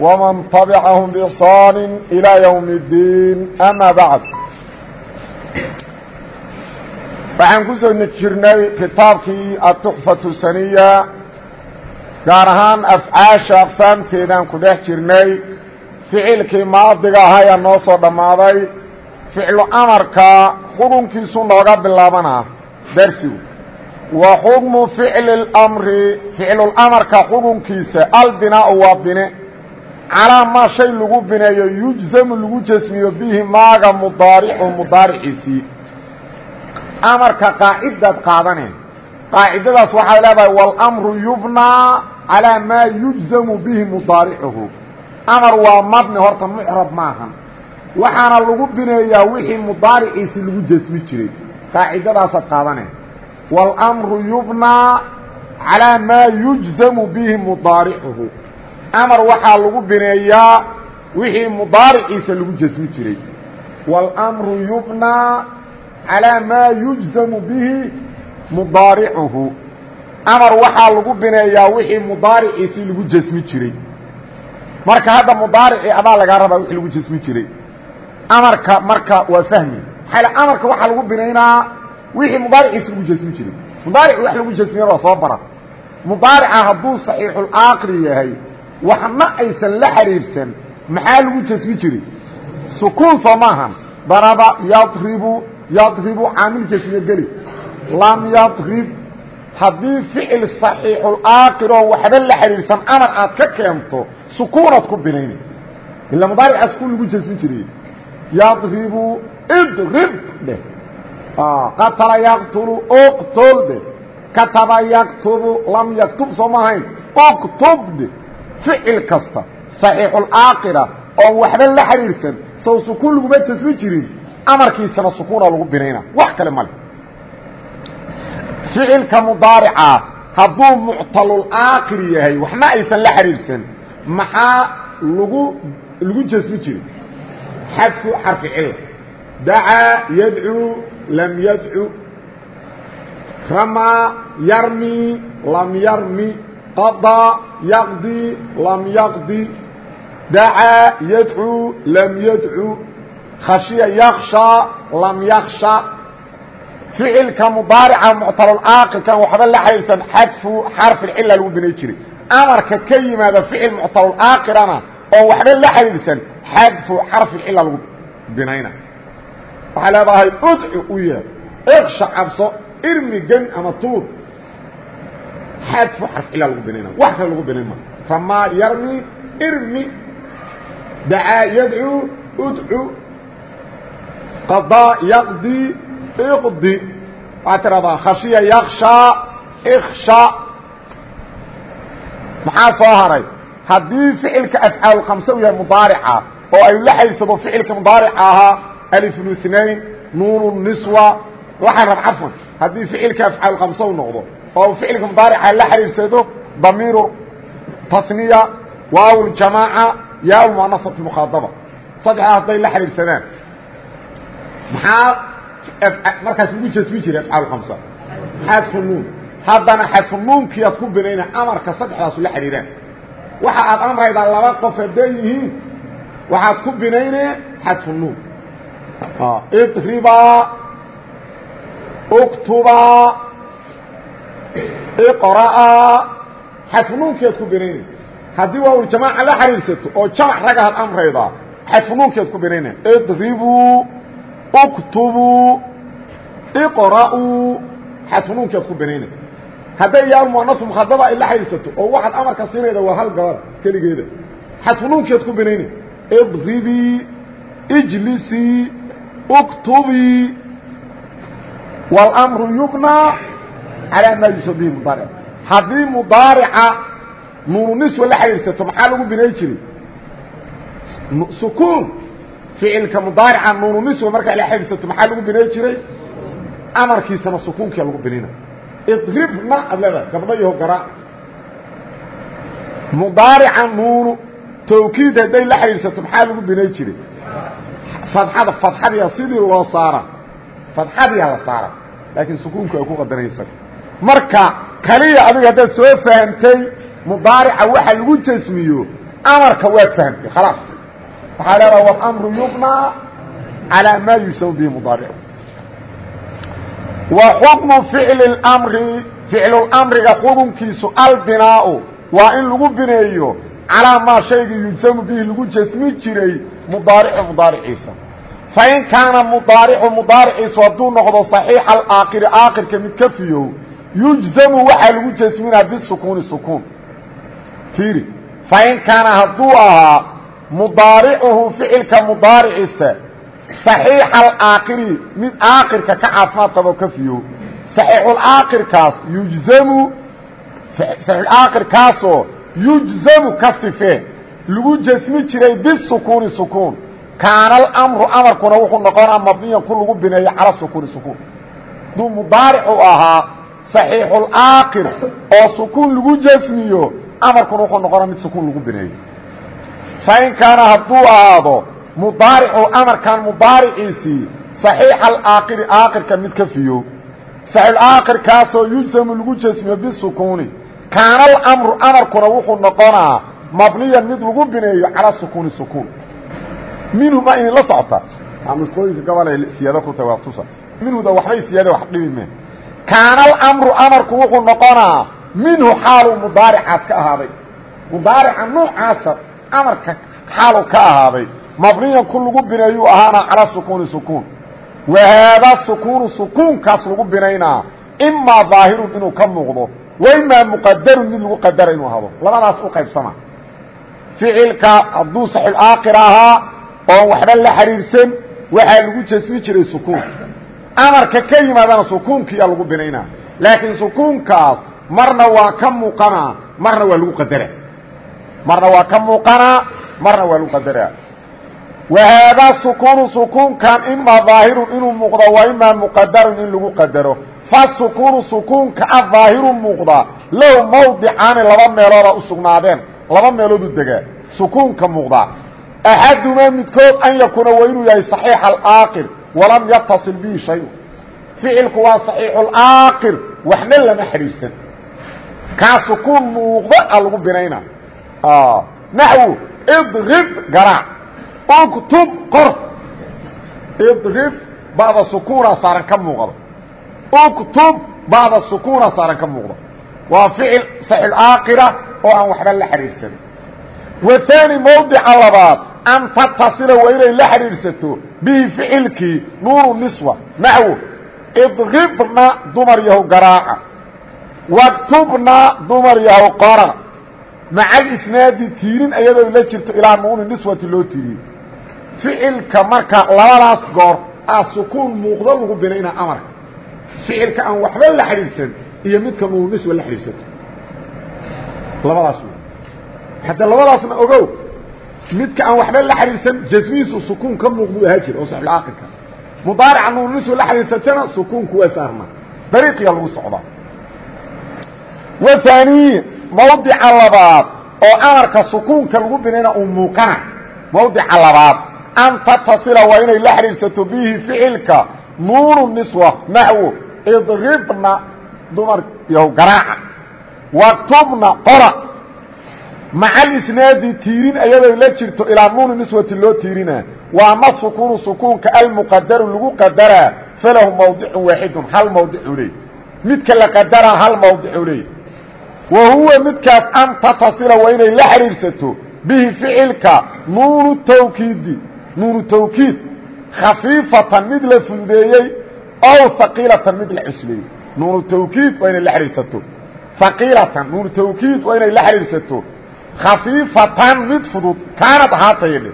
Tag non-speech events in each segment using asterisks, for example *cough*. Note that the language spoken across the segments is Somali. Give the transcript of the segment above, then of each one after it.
ومن طبعهم بإحصان إلى يوم الدين أما بعد waxaan ku soo jirnay kitaabkii atuxfatu saniya gaar ahaan afcaasha aqsaamteedaan ku dhex jirnay ficilkii maadiga ahayaa noo soo dhammaaday ficlu amarka xukunkiisu nooga bilaabanaa darsigu wa xukmu ficli اmri ficlulamarka xukunkiisa albinaau waa bine calaa maa shay lagu bineeyo yujzamu lagu jasmiyo bihi maaga mudaaricu mudaariciisii. Amarka qaacidaad qaadane qaacidadaas waxay leedahay wاlmru yubnaa calaa maa yujzamu bihi mudaaricuhu. Amar waa mabni horta mucrab maahan. Waxaana lagu bineeyaa wixii mudaariciisi lagu jasmi jiray. Qaacidadaasaad qaadane wاlmru yubnaa calaa maa yujzamu bihi mudaaricuhu amar waxaa lagu bineeyaa wixii mudaariciisa lagu jasmi jiray. Wاlmru yubnaa calىa maa yujzamu bihi mudaaricuhu. Amar waxaa lagu bineeyaa wixii mudaariciisii lagu jasmi jiray. Marka hadda mudaaricii adaa lagaa rabaa wixii lagu jasmi jiray. Amarka marka waa fahmi. Maxaa amarka waxaa lagu binaynaa wixii mudaariciisi lagu jasmi jiray. Mudaaric wax lagu jasmiyan waa soo bara mudaarica hadduu saxiixulaaqri yahay waxna aysan la xiriirsan maxaa lagu jasmi jiray? Sukuun soo maahan. Daraba yadribu yadribu caamil jasmiye geli. Lam yadrib. Haddii ficil saxiixulaakir oo waxba la xidhiidhsan amar aad ka keento sukuunaad ku binayna ila mudaarica sukuun lagu jasmin jiray. Yadribu idrib dheh qatala yaqtulu uqtul dheh kataba yaktubu lam yaktub soo maahayn uktub dheh ficil kasta saxiixulaakira oon waxba la xidhiidhsan sow sukuun laguma jasmin jirin amarkiisana sukuuna lagu binayna wax kale male ficilka mudaarica hadduu muctalulaakir yahay waxna aysan la xiriirsan maxaa lagu lagu jasmi jiray? Xadfu xarfi cila dacaa yadcuu lam yadcu. Ramaa yarmi lam yarmi qadaa yaqdi lam yaqdi. Dacaa yadcuu lam yadcu khashiya yaksha lam yaksha ficilka mudaarica muctalulaaqilkan waxba la xiriirsan xadfu xarfilcila lagu binay jiray. Amarka ka yimaada ficil muctalulaaqirana oo waxba la xiriirsan xadfu xarfilcila lagu binayna. Waxaa leedahay udcu u yeer iksha cabso irmi gen ama tuur xadfu xarfcila lagu binayna wax kale lagu binayn ma ramaa yarmi irmi dacaa yadcuu udcu qadaa yaqdi iqdi waxaad tiradaa khashiya yakshaa iksha maxaa soo haray haddii ficilka afcaal khamse u yahay mudaarica oo ay la xaysado ficilka mudaarica ahaa alifluثnain nuun niswa waxaan rab cafwan haddii ficilka afcaal khamse u noqdo oo ficilka mudaarica la xiriirsado damiiru tasniya waaw ljamaaca yaa muanasat mukhaadaba saddexdaa hadday la xiriirsadaan maxaa markaas lagu jasmi jiray afcaal khamsa xadfu nuun. Haddana xadfu nuunkii aad ku binayna amarka saddexdaasu la xidhiiraan waxa aad amraydaa laba qof hadday yihiin waxaad ku binayne xadfu nuun. Idribaa uktubaa iqra'aa xadfu nuunkii aad ku binayna haddii waawljamaaca la xiriirsato oo jamac ragaad amraydaa xadfu nuunkii aad ku binayna idribuu اktubuu iqra'uu xadfunuunkii ad ku binaynay hadday yaa muanasu mukhadaba ay la xidhiidsato oo waxaad amarka siinayda waa hal gabar keligeeda xadfunuunkii ad ku binaynay idribii ijlisii uktubii wاlmru yubnaa calaa maa yusa bihi mudaaric haddii mudaarica nuunu niswa la xidhiidsato maxaa lagu binay jiray sukuun ficilka mudaarica nuunu niswa markaa la xidhiidsato maxaa lagu binay jiray amarkiisana sukuunkia lagu binina idribna ad leedahay gabdho yaho garaac mudaarica nuunu tawkiid hadday la xidhiidsato maxaa lagu binay jiray fadxada fadxadiya sidii loo saara fadxadiya la saara laakiin sukuunku ay ku qadaraysa marka kaliya adiga haddaad soo fahamtay mudaarica waxa lagu jasmiyo amarka waad fahamtay khalaas. Waxaa leedaha walamru yubnaa calaa maa yusaw bihi mudaaricu. Wa xukmu ficli mri ficlulamriga xukunkiisu albinaau waa in lagu bineeyo calaa maa shaygii yujsamu bihi lagu jasmi jiray mudaaricu mudaariciisa. Fain kaana mudaaricu mudaariciisu hadduu noqdo saxiixa alaakiri aakirka mid kafiyow yujzamu waxaa lagu jasminaa bisukuuni sukuun. Fiiri fain kaana hadduu ahaa mudaaricuhu ficilka mudaariciisa صaxiixa alaakiri mid aakirka ka caafimaad qabo ka fiyo saxiixulaakirkaas yujzamu saxiixulaakirkaasoo yujzamu ka sifee lagu jasmi jiray bisukuuni sukuun. Kaana alamru amarkuna wuxuu noqonaa mabniyan ku lagu bineeyo cala sukuuni sukuun. Hadduu mudaaricu ahaa صaxiixulaakir oo sukuun lagu jasmiyo amarkuna wuxuu noqonaa mid sukuun lagu bineeyo. Fain kaana hadduu ahaado mudaaricu amarkan mudaariciisii صaxiixa alaakiri aakirka mid ka fiyo. Saxiixulaakirkaasoo yujsamu lagu jasmiyo bisukuuni kaana alamru amarkuna wuxuu noqonaa mabniyan mid lagu bineeyo calaa sukuuni sukuun minhuma inay la socota nusqooyinka gobolay siyaado ku tahay waa tusa minhuda waxbay siyaade wax dhibi me kaana alamru amarku wuxuu noqonaa minhu xaaluu mudaaricaas ka ahaaday mudaarica noocaasa amarka xaalu ka ahaaday mabniyan ku lagu bineeyuu ahaana calaa sukuuni sukuun wa haadaa sukuunu sukuunkaas lagu binaynaa imaa daahirun inuu ka muuqdo wa imaa muqadarun mid lagu qadara inuu ahado labadaas u qaybsama ficilka hadduu saxil aakir ahaa oon waxba la xiriirsan waxaa lagu jasmi jiray sukuun amarka ka yimaadana sukuunkiiyaa lagu binaynaa. Laakiin sukuunkaas marna waa ka muuqanaa marna waa lagu qadara. Marna waa ka muuqanaa marna waa lagu qadaraa wa haadaa sukuunu sukuunkan imaa daahirun inuu muuqdo wa imaa muqadarun in lagu qadaro. Fasukuunu sukuunka a daahiru muuqdaa low mawdicaani laba meelooda u sugnaadeen laba meeloodu degaa sukuunka muuqdaa axadumaa midkood an yakuuna waa inuu yahay صaxiixa alaakir walam yataصil bihi shayu ficilku waa صaxiixulaakir waxna lama xidhiidsan kaa sukuun muuqdo a lagu binayna naxwu idrib garaac. Uktub qor idrib ba'da sukuuna saaran ka muuqda uktub ba'da sukuuna saaran ka muuqda waa ficil saxil aakira oo aan waxba la xidhiidsanin wahaani mawdica labaad an tatasila waa inay la xidhiidhsato bihi ficilkii nuunu niswa naxwu. Idribna dumar yahow garaaca. Waktubna dumar yahow qora maca alisnaadi tiirin ayadoo la jirto ilaa nuuni niswati loo tiiriyey ficilka marka labadaas goor aa sukuun muuqdo lagu binaynaa amarka ficilka aan waxba la xidhiidsan iyo midka nuunu niswa la xidhiidsato labadaas hadda labadaasna ogow midka aan waxba la xidhiidsan jasmihiisu sukuun ka muuqdu ahaa jira oo saxulcaaqilka mudaarica nuunu niswa la xidhiidsatana sukuunku waa saarnaa. Dariiqiya lagu socdaa. Waaniy mawdica labaad oo amarka sukuunka lagu binayna uu muuqana. Mawdica labaad an tatasila waa inay la xidhiidsato bihi ficilka nuunu niswa naxwo idribna dumar yahow garaaca. Waktubna qora maca alisnaadi tiirin ayadoo la jirto ilaa nuuni niswati loo tiirina. Waa ma sukuunu sukuunka almuqadaru lagu qadaraa falahu mawdicun waaxidun hal mawdicu leey. Midka la qadaraa hal mawdicu leey. Wa huwa midkaas an tatasila waa inay la xidhiidhsato bihi ficilka nuunu tawkiidi. Nuunu tawkiid khafiifatan mid la fududeeyey ow haqiilatan mid la cusleeyey. Nuunu tawkiid waa inay la xidhiidhsato haqiilatan nuunu tawkiid waa inay la xidhiidhsato khafiifatan mid fudud kaanad ahaataye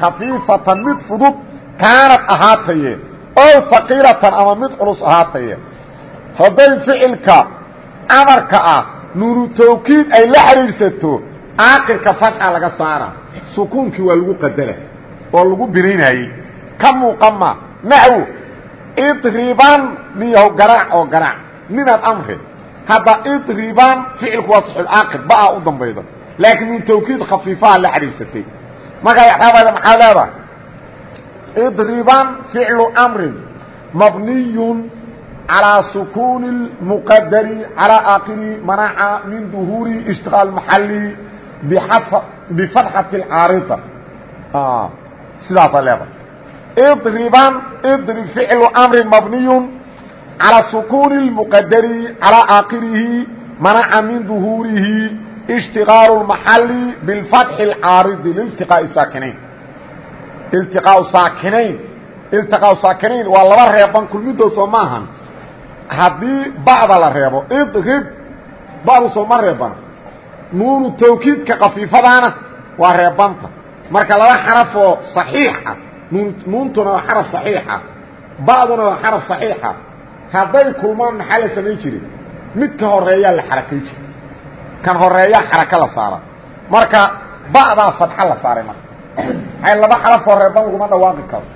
khafiifatan mid fudud kaanad ahaataye ow haqiilatan ama mid culus ahaataye hadday ficilka amarka ah nuunu tawkiid ay la xidhiidhsato aakirka fatxa laga saara. Sukuunkii waa lagu qadara oo lagu binaynayey ka muuqama naxwo idriban niyahow garaac oo garaac. Ninaad amri hadda idriban ficilku waa saxulaakir ba-a u dambayda laakiin min tawkiid khafiifaha la xidhiirsatay markaa exraabayda maxaa leedahay idriban ficlu amrin mabniyun calىa sukuuni اmuqadari calىa aakirihi manaca min duhuuri ishtiqaal maxali bifatxati اcaarida sidaasaa leedahay idriban idrib ficlu amrin mabniyu calى sukuuni اlmuqadari calىa aakirihi manaca min duhuurihi ishtiqaalu اmaxali bifatxi اlcaaridi liltiqaaءi saakinayn iltiqaau saakinayn iltiqaau saakinayn waa laba reeban kulmidood soo maahan haddii bacda la reebo idrib bacdu soo ma reebana nuunu tawkiidka kafiifadaana waa reebanta marka laba xarafoo صaxiixa nuun nuuntuna waa xaraf صaxiixa bacduna waa xaraf صaxiixa hadday kulmaan maxaa la samayn jire midka horeeyaa la xarakay jire kan horeeyaa xaraka la saara. Marka bacdaa fadxa la saaray marka. Maxay laba xarafoo reeban laguma dhawaaqi karo.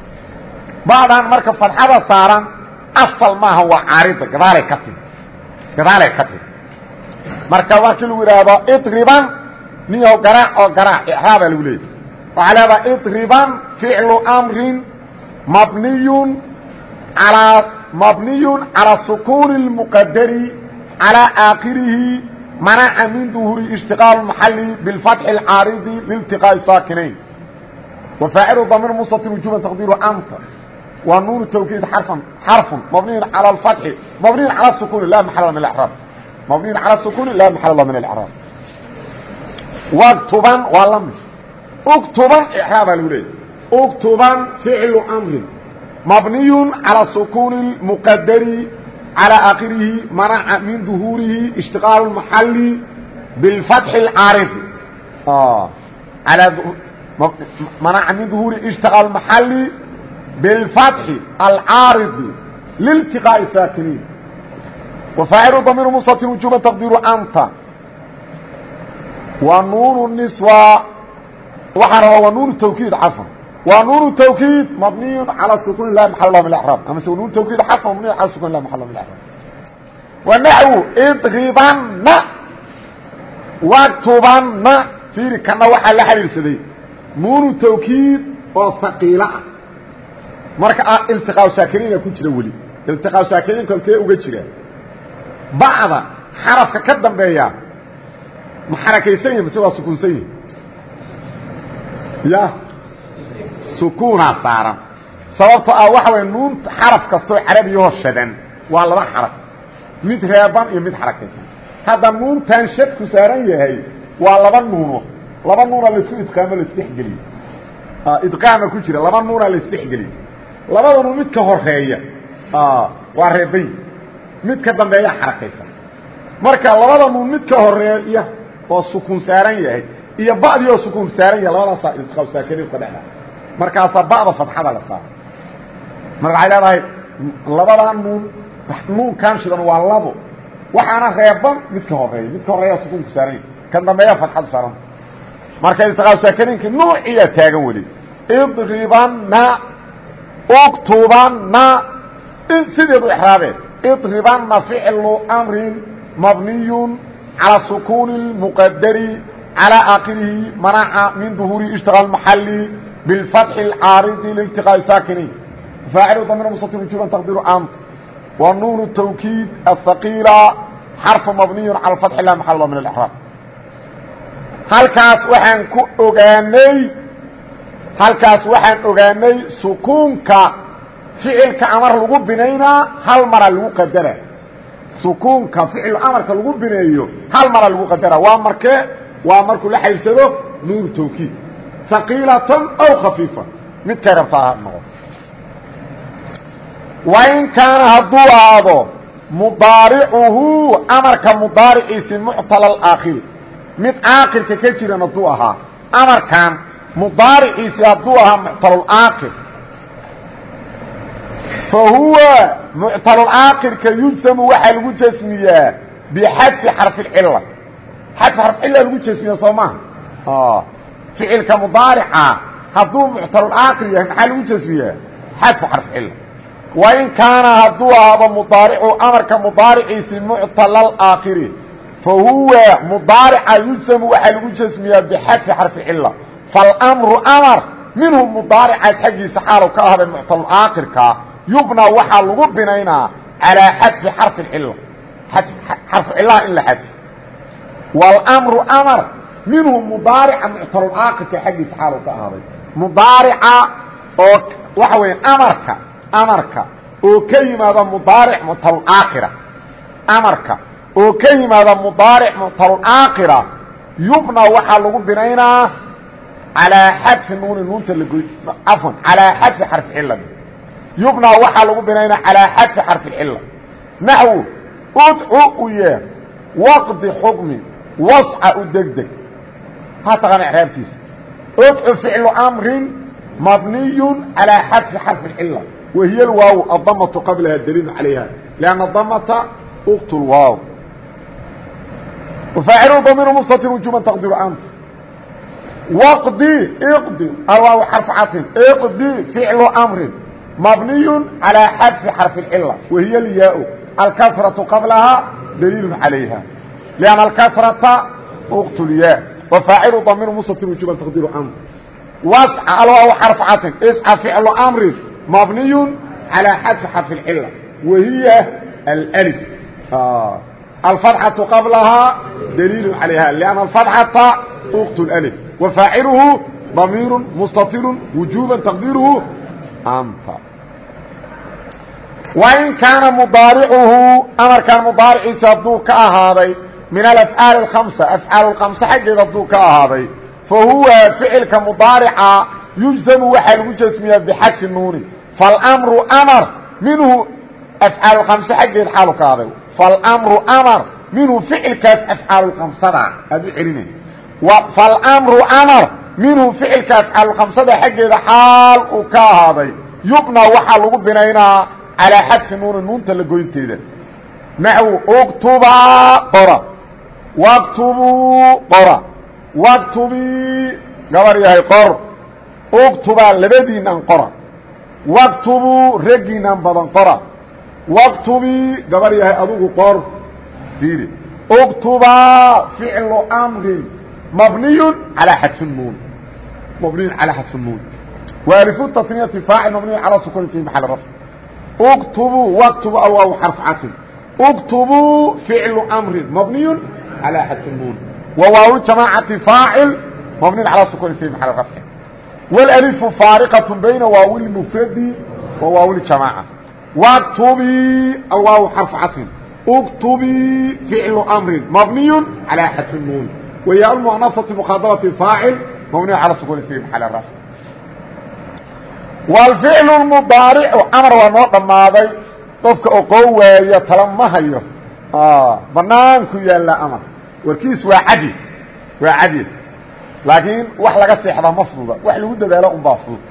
Bacdan marka fadxada saaran asal maaha waa caarida gadaalay ka timi gadaalay ka timi marka markii lagu yidhaahdo idriban niyow garaac oo garaac icraabaa lagu leeyay waxaa leedaha idriban ficlu amrin mabniyun alaa mabniyun calaa sukuuni اlmuqadari calىa aakhirihi manaca min duhuri ishtiqaal maxali biاlfatxi اlcaaridi liiltiqaaءi saakinayn wafaacilu damir mustatir wujuban taqdiiru anta waa nuun twkiid arفan xarفu mabniy alى اfathi mabniy alى sukuni la maal min اraab mabniy alى sukuni la maxal min اraab wktuban waa la mid uktuban raabaa lagu leeyay uktuban ficlu mrin mabniy calى sukuni mqadari calى akhirihi manaca min duhuurihi ishtiqaal maxali biاlfatxi اcaaridi manaca min duhuurihi ishtiqaal maxali بالفتح العاaرض لالتقاء ساkنين وفاaعل ضمير مستر وجوبا تقدير أنت ونون النسوة waxaa rabaa waa nuun توkيid cفا waa nuun twkiid mabniy alى sukun lah maal min raab ama se nun twkiid a mabniy ala sukun lah maal min raab wanaxو idribana wtubana fiiri kana waxaa la xiriirsaday. Nuunu tawkiid oo haqiilo ah. Marka ah, iltiqaa shaakiriina ku jira weli. Iltiqaa shaakiriin kolkee uga jira. Bacda xarafka ka dambeeya ma xarakaysan yihi mase waa sukunsan yihi ya sukuunaa saaran. Sababto ah waxa way nuun xaraf kastoo carabiyahoo shadan waa laba xaraf. Mid reeban iyo mid xarakaysan hadda nuuntan shadku saaran yahay waa laba nuuno. Laba nuuna la isku idqaamo laisdhexgeliyo idqaama ku jira. Laba nuuna laisdhexgeliyo labadanu midka horreeya waa reebay midka dambeeya xarakaysan marka labada nuun midka horreeya oo sukuun saaran yahay iyo ba'dii oo sukuun saaran yahay markaasaa ba'da fadxada la saara marka waxay leedahay labadaa nuun nuunkan shidan waa labo waxaana reeban midka horeeya midka horeeya sukuunku saaran yahay kan dambeeya fadxadu saaran marka iltiqaab saakiniinki nuuciyaa taagan weli idribana اktubana sideedu exraabeen iطribana ficlu mri mabniy calى sukuun اmqadari calى aakirihi manaca min duhuuri ishtiqاal maxali biاlfatxi اlcaaridi liltiqاaءi saakiniin faacilu damir musttir wujuban taqdiru ant wa nuun tawkiid ahaqiila xarfu mabniy calى fatxi la maxal min اlexraab halkaas waxaan ku ogaanay halkaas waxaan ogaanay sukuunka ficilka amar lagu binaynaa hal mara lagu qadara sukuunka ficil amarka lagu bineeyo hal mara lagu qadara waa markee waa markuu la xaybsado nuur tawkiid haqiilatan aw khafiifa. Midkay rabtaa ha noqo wain kaana hadduu aado mudaaricuhu amarka mudaariciisi muctala aakhiri. Mid caaqilka ka jiran hadduu ahaa amarkan mudaariciisi hadduu ahaa muctalulaakir fa huwa muctalulaakirka yujsamu waxaa lagu jasmiyaa bixadfi xarficilla xadfi xarficilla lagu jasmiya soo maaha ficilka mudaarica hadduu muctalulaakir yahay maxaa lagu jasmiyaa xadfu xarf cila wain kaana hadduu ahaado mudaaricu amarka mudaariciisi muctalalaakiri fa huwa mudaarica yujsamu waxaa lagu jasmiyaa bixadfi xarfi cila falmru amar minhu mudaaricaas xaggiisa xaalu ka ahday muctalulaakirka yubnaa waxaa lagu binaynaa calaa xadfi xarfi cila xarfu cilaha in la xadfi. Wاlmru amar minhu mudaarica muctalulcaaqidka xaggiisa xaalu ka ahaaday. Mudaarica oo waxa weya amarka amarka oo ka yimaada mudaaric muctalulcaakhira amarka oo ka yimaada mudaaric muctalulcaakhira yubnaa waxaa lagu binaynaa calaa xadfi nuuni nuunta lagoy cafan calaa xadfi xarfi cila yubnaa waxaa lagu binaynaa calaa xadfi xarfi cila naxwu udcu u yeer waqdi xukmi wasca u deg deg ha taqaan icraabtiisa udcu ficlu amrin mabniy calىa xadfi xarfi cila wahiy lwaaw adamatu qablaha daliilu calayha lanna damata ukt lwaaw wafaacilu damiir mustatir wujuban taqdiru ant wqdi iqdi alwaaw xarfu caطfin iqdi ficlu amrin mabniy calىa xadfi xarfi اcila wahiy lyaa alkasraةu qablahaa daliilu calayha لأnna alkasrata ukt lyaa wafaacilu damiir mustatir wujuban taqdiru ant wasca alwaaw xarfu caطfin isca ficlu amrin mabniy calىa xadfi xarfi اcila wahiya alأlf alfatxaةu qablahaa daliilu calayha لأnna alfatxata ukt اlأlf وفاaعلهu ضميir مsتطر وuجوبا تقديرهu أnت وإن كاaنa مضاaرعهu أمرkan مضاaرciisa haduu ka ahaaday min alafcaali alkhamsa afcaalulkamse xaggeeda hadduu ka ahaaday fa huwa ficilka mudaarica yujsamu waxaa lagu jasmiyaa bixadfi nuuni falmru amar minhu afcaalulkamse xaggeed xaalu ka ahaaday falmru amar minhu ficilkaas afcaalulkamsada aad u celinay falmru amar minhu ficilka afcaalulkamsada xaggeeda xaal uu ka ahaaday yubna waxaa lagu binaynaa calaa xadfi nuuni nuunta la goynteeda wktubuu qora. Waktubii gabar yahay qor. Uktubaa labadiinnan qora. Waktubuu raggiinnan badan qora. Waktubii gabar yahay adugu qor. Diiri. Uktubaa ficlu amrin mabniyun calaa xadfinnuun mabniyun calaa xadfinnuun waalifu tasniyati faacil mabniyu calaa sukuni fi maxali rafc. Uktubuu waktubu alwaaw xarf casin uktubuu ficlu amrin mabniyun امر مبني على حدف النون وواو جماعة فاعل مبني على سكون في محل رفع والالف فارقة بين واو المفرد وواو الجماعة واكتبي الواو حرف عطف اكتبي فعل امر مبني على حدف النون وهي المؤنثة مخاطبة فاعل مبني على سكون في محل الرفع والفعل المضارع أمر waa noo dhamaaday qofka oqoo waayo tala ma hayo banaanku yaala amar warkiis waa cadi waa cadi laakiin wax laga seexdaa ma fududa. Wax lagu dadaalo un baa fudud.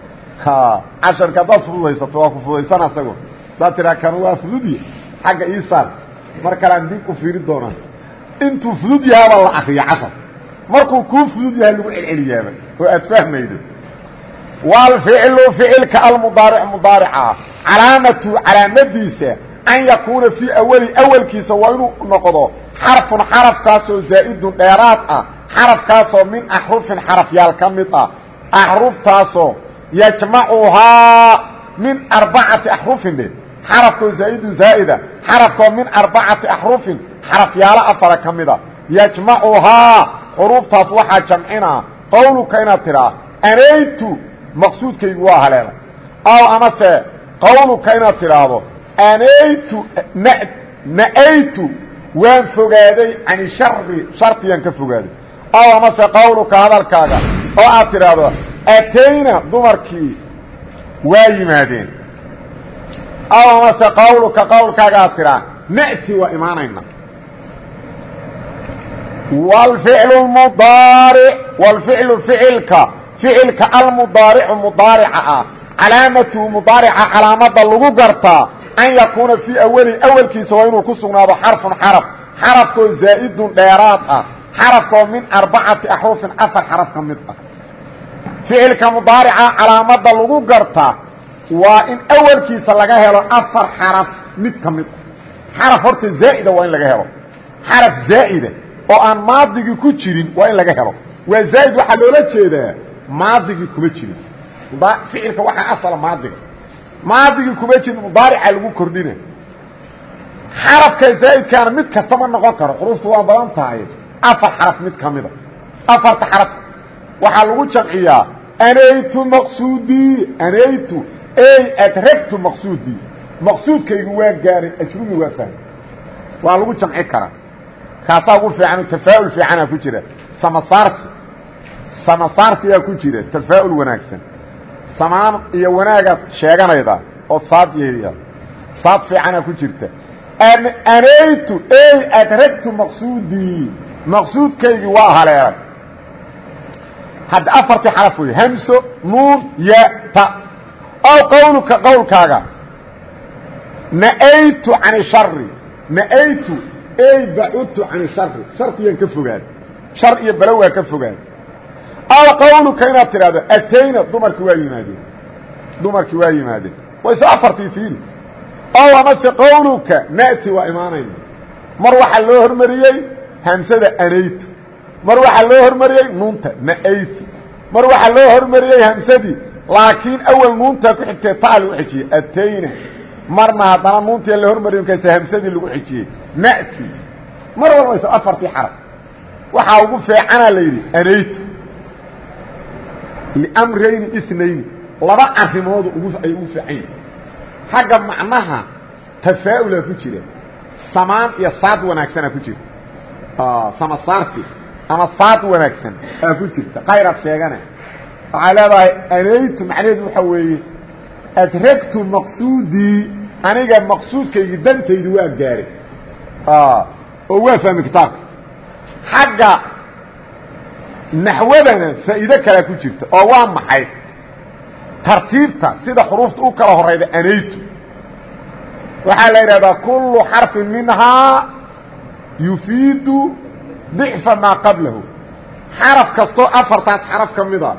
Casharka haddaad fududaysato waa ku fududaysan asago. Hadaad tiraa kan waa fududya xagga iisaar mar kalean dib u fiiri doonaa intuu fudud yahaabaa la akriya cashar. Markuu kuu fudud yahay lagu celceliyaaba oo aad fahmaydo. Wاlficlu ficilka almudaaric mudaarica calaamatu calaamadiisa an yakuuna fii awali awalkiisa waa inuu noqdo xarfun xarafkaasoo zaa'idun dheeraad ah xarafkaasoo min axrufin xarafyaal ka mid ah. Axruftaasoo yajmacuhaa min arbacati axrufin dhe xarafkoo zaa'idun zaa'ida xarafkoo min arbacati axrufin xarafyaalo afara ka mida yajmacuhaa xuruuftaas waxaa jamcinaa qawluka inaad tidhaa anaytu maqsuudkaygu waa haleela. Aw amase qawluka inaad tidhaahdo anaytu na'aytu waan fogaaday cani shari shartiyaan ka fogaaday. Aw amase qawluka hadalkaaga oo aad tidhaahdo atayna dumarkii waa yimaadeen. Aw amase qawluka qawlkaaga aad tidhaa na'ti waa imaanayna. Wlficlu mudaaric wlficlu ficilka ficilka almudaaricu mudaarica ah calaamatuhu mudaarica calaamada lagu gartaa an yakuuna fii awali awalkiisa waa inuu ku sugnaado xarfun xaraf xarafkoo zaa'idun dheeraad ah xarafkoo min arbacati axrufin afar xaraf ka mid ah ficilka mudaarica calaamada lagu gartaa waa in awalkiisa laga helo afar xaraf mid ka mid ah xaraf horta zaa'ida waa in laga helo xaraf zaa'ida oo aan maadigii ku jirin waa in laga helo waa zaa'id waxaa loola jeedaa maadigii kuma jirin ficilka waxaa asala maadiga maadigii kuma jirin mudaarica lagu kordhina xarafka zaa'idkaana mid kasta ma noqon karo. Xuruuftu waa badan tahay. Afar xaraf mid ka mida. Afarta xaraf. Waxaa lagu jamciyaa anaytu maqsuudii anaytu ey adragtu maqsuudii maqsuudkaygu waa gaaray ajrumi waa fahmay waa lagu jamci karaa. Kaasaa ugu fiican tafaa'ul fiicanaa ku jira. Samasaarsi. Samasaarsiyaa ku jira tafaa'ul wanaagsan samaan iyo wanaagaad sheeganayda oo saad yeeliya saad fiicanaa ku jirta. Anaytu ey adragtu maqsuudii maqsuudkaygii waa haleelay hadda afartii xaraf wey hamso nuun ya ta. Ow qawluka qowlkaaga na'aytu can shari na'aytu ey bacudtu can shari sharkiyaan ka fogaaday shar iyo balo waa ka fogaaday aw qawluka inaad tidhahdo atayna dumarki waa yimaadeen. Dumarkii waa yimaadeen. Waa isla afartii fiili ow amase qawluka na'ti waa imaanayna mar waxaa loo hormariyey hamsada anaytu. Mar waxaa loo hormariyey nuunta na'aytu. Mar waxaa loo hormariyey hamsadii laakiin awal nuuntaa ku xigtee taa lagu xijiyey. Atayna. Marna haddana nuuntia la hormariy markaas hamsadii lagu xijiyey. Na'ti. Mar walbaysa afartii xaraf waxaa ugu feecanaa la yidhi liamrayni isnayni laba arrimoodu ay ugu fiican yihiin xagga macnaha tafaa'ulaa ku jira samaan iyo saad wanaagsanaa ku jirta sama saarti ama saad wanaagsan aa ku jirta. Kayraad sheegane waxaa leedahay anaytu macnaheedu waxa weeye adragtu maqsuudii aniga maqsuudkaygii dantaydu waa gaaray. Oo waa fahmi kitaabka. Xagga naxwadana faa'iido kalea ku jirta oo waa maxay? Tartiibta sida xuruufta u kala horayda anaytu. Waxaa la yidhahdaa kullu xarfin minhaa yufiidu dicfa maa qablahu. Xaraf kastoo afartaas xaraf ka mida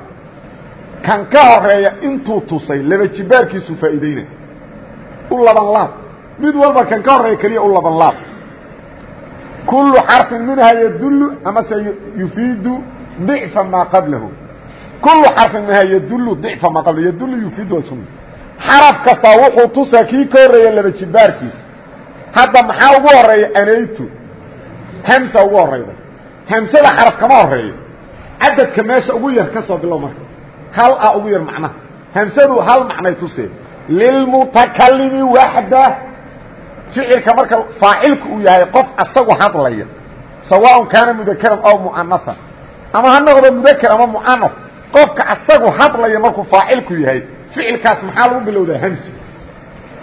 kan ka horreeya intuu tusay laba jibaarkiisu faa'iideyna u laban laab. Mid walba kan ka horreeya keliya u laban laab. Kullu xarfin minhaa yadullu amase yufiidu kullu xarfin minhaa yadullu dicfa maa qablahu yadullu yufiidu waa isku mid xaraf kastaa wuxuu tusaa kii ka horreeya laba jibaarkiisa hadda maxaa ugu horreeya anaytu. Hamsa ugu horayda hamsada xaraf kama horeeyo cadadka meesha ugu yar ka soo bilow marka. Hal a ugu yar macnaha hamsadu hal macnay tusee lilmutakalimi waxda ficilka marka faacilku uu yahay qof asagu hadlaya. Sawaaءn kaana mudakaran aw mu'anasan ama ha noqdo mudakar ama mu'anas qofka asagu hadlaya markuu faacilku yahay ficilkaas maxaa lagu bilowdaa? Hamsi.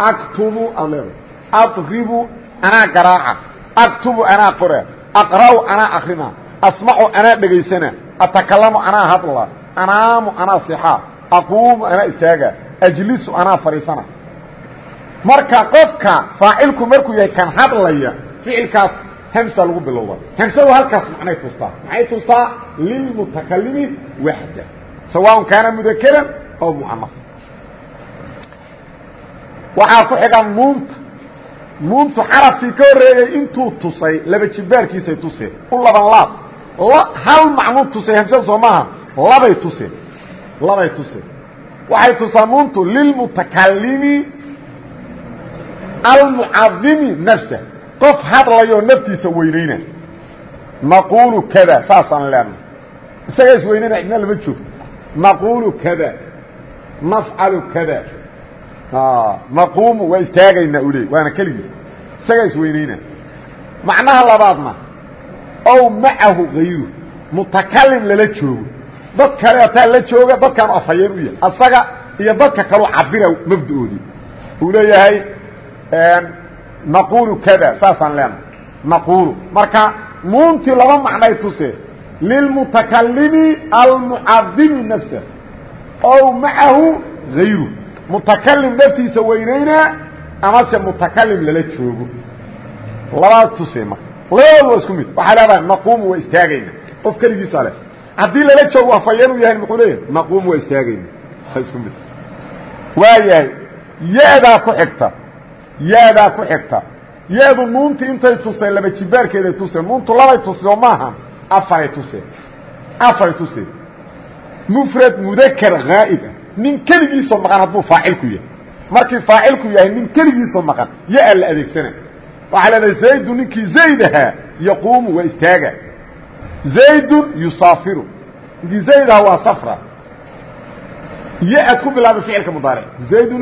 Aktubu aad leedahay adribu anaa aktubu anaa qora aqra'u anaa akrina asmacu anaa dhegaysana. Atakalamu anaa hadla. Anaamu anaa sixaa aquumu anaa istaaga. Ajlisu anaa fadhiisana. Marka qofka faacilku markuu yahay kan hadlaya ficilkaas hamsa lagu bilowda hamsadu halkaas macnay tustaa maxay tustaa lilmutakalimi waxda sawaaءn kaana mudakaran aw muanas waxaa ku xiga nuunta. Nuuntu xarafkii ka horreeyey intuu tusay laba jibaarkiisay tuseen. U laban laab. Hal macnuu tusay hamsada soo maaha? Labay tuseen. Labay tuseen. Waxay tusaa nuuntu lilmutakalimi almucadimi nafsa qof hadlayoo naftiisa weynayna naquulu kada saasaan leenahay isagaa isweynayna cidna lama joogto. Naquulu kada nafcalu kada. Naquumu waa istaagaynaa u leey waana keligiis. Isagaa isweynayna macnaha labaadna ow macahu hayru mutakalim lala joogo. Dad kale ataa la jooga dadkaanu afhayeen u yahay. Asaga iyo dadka kaleu cabira mabdaoodii uu leeyahay naqulu kada saasaan leenahay naqulu marka nuuntii laba macnay tuse lilmutakalimi almucadimi nafsa ow macahu hayru mutakalim naftiisa weynaynaa amase mutakalim lala joogo labaa tuse marka labadooda waa isku mid waxaa leedahay naquumu waa istaagayna qof keligiisa leh haddii lala joogo afayanu yahay muxuu leeyahay naquumu waa istaagayna waa isku mid waa yahay ya-daa ku xigta ya-daa ku xigta. Ya-du nuuntii intay tuseen laba jibaarkeeday tuseen. Nuuntu labay tusi oo maaha afaray tuseen afaray tuseen mufrad mudakar haa'ib ah nin keligiisoo maqan hadduu faacilku yahay. Markii faacilku yahay nin keligiisoo maqan. Ya-a la adeegsana. Waxaa leedahay zaydu ninkii zayd ahaa istaaga. Zaydun yusaafiru. Ninkii zayd ahaa waa safra. Ya-ad ku bilaabay ficilka mudaaric zaydu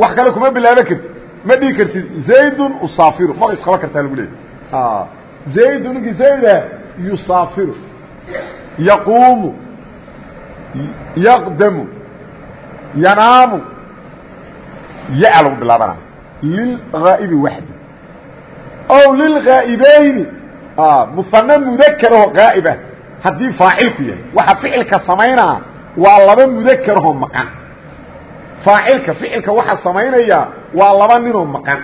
wax kale kuma bilaaban kartid. Ma dhigi kartid zaydun usaafiru maba isqaban kartaa lagu leeyay zaydu ninkii zayd ahaa yusaafiru. Yaquumu. Yaqdamu. Yanaamu. Ya lagu bilaabana lilghaa'ibi waxdi ow lilghaa'ibayni muhane mudakerahoo gaa'ib ah haddii faacilku yahay waxa ficilka samaynaa waa laba mudakerahoo maqan faacilka ficilka waxa samaynaya waa laba ninoo maqan.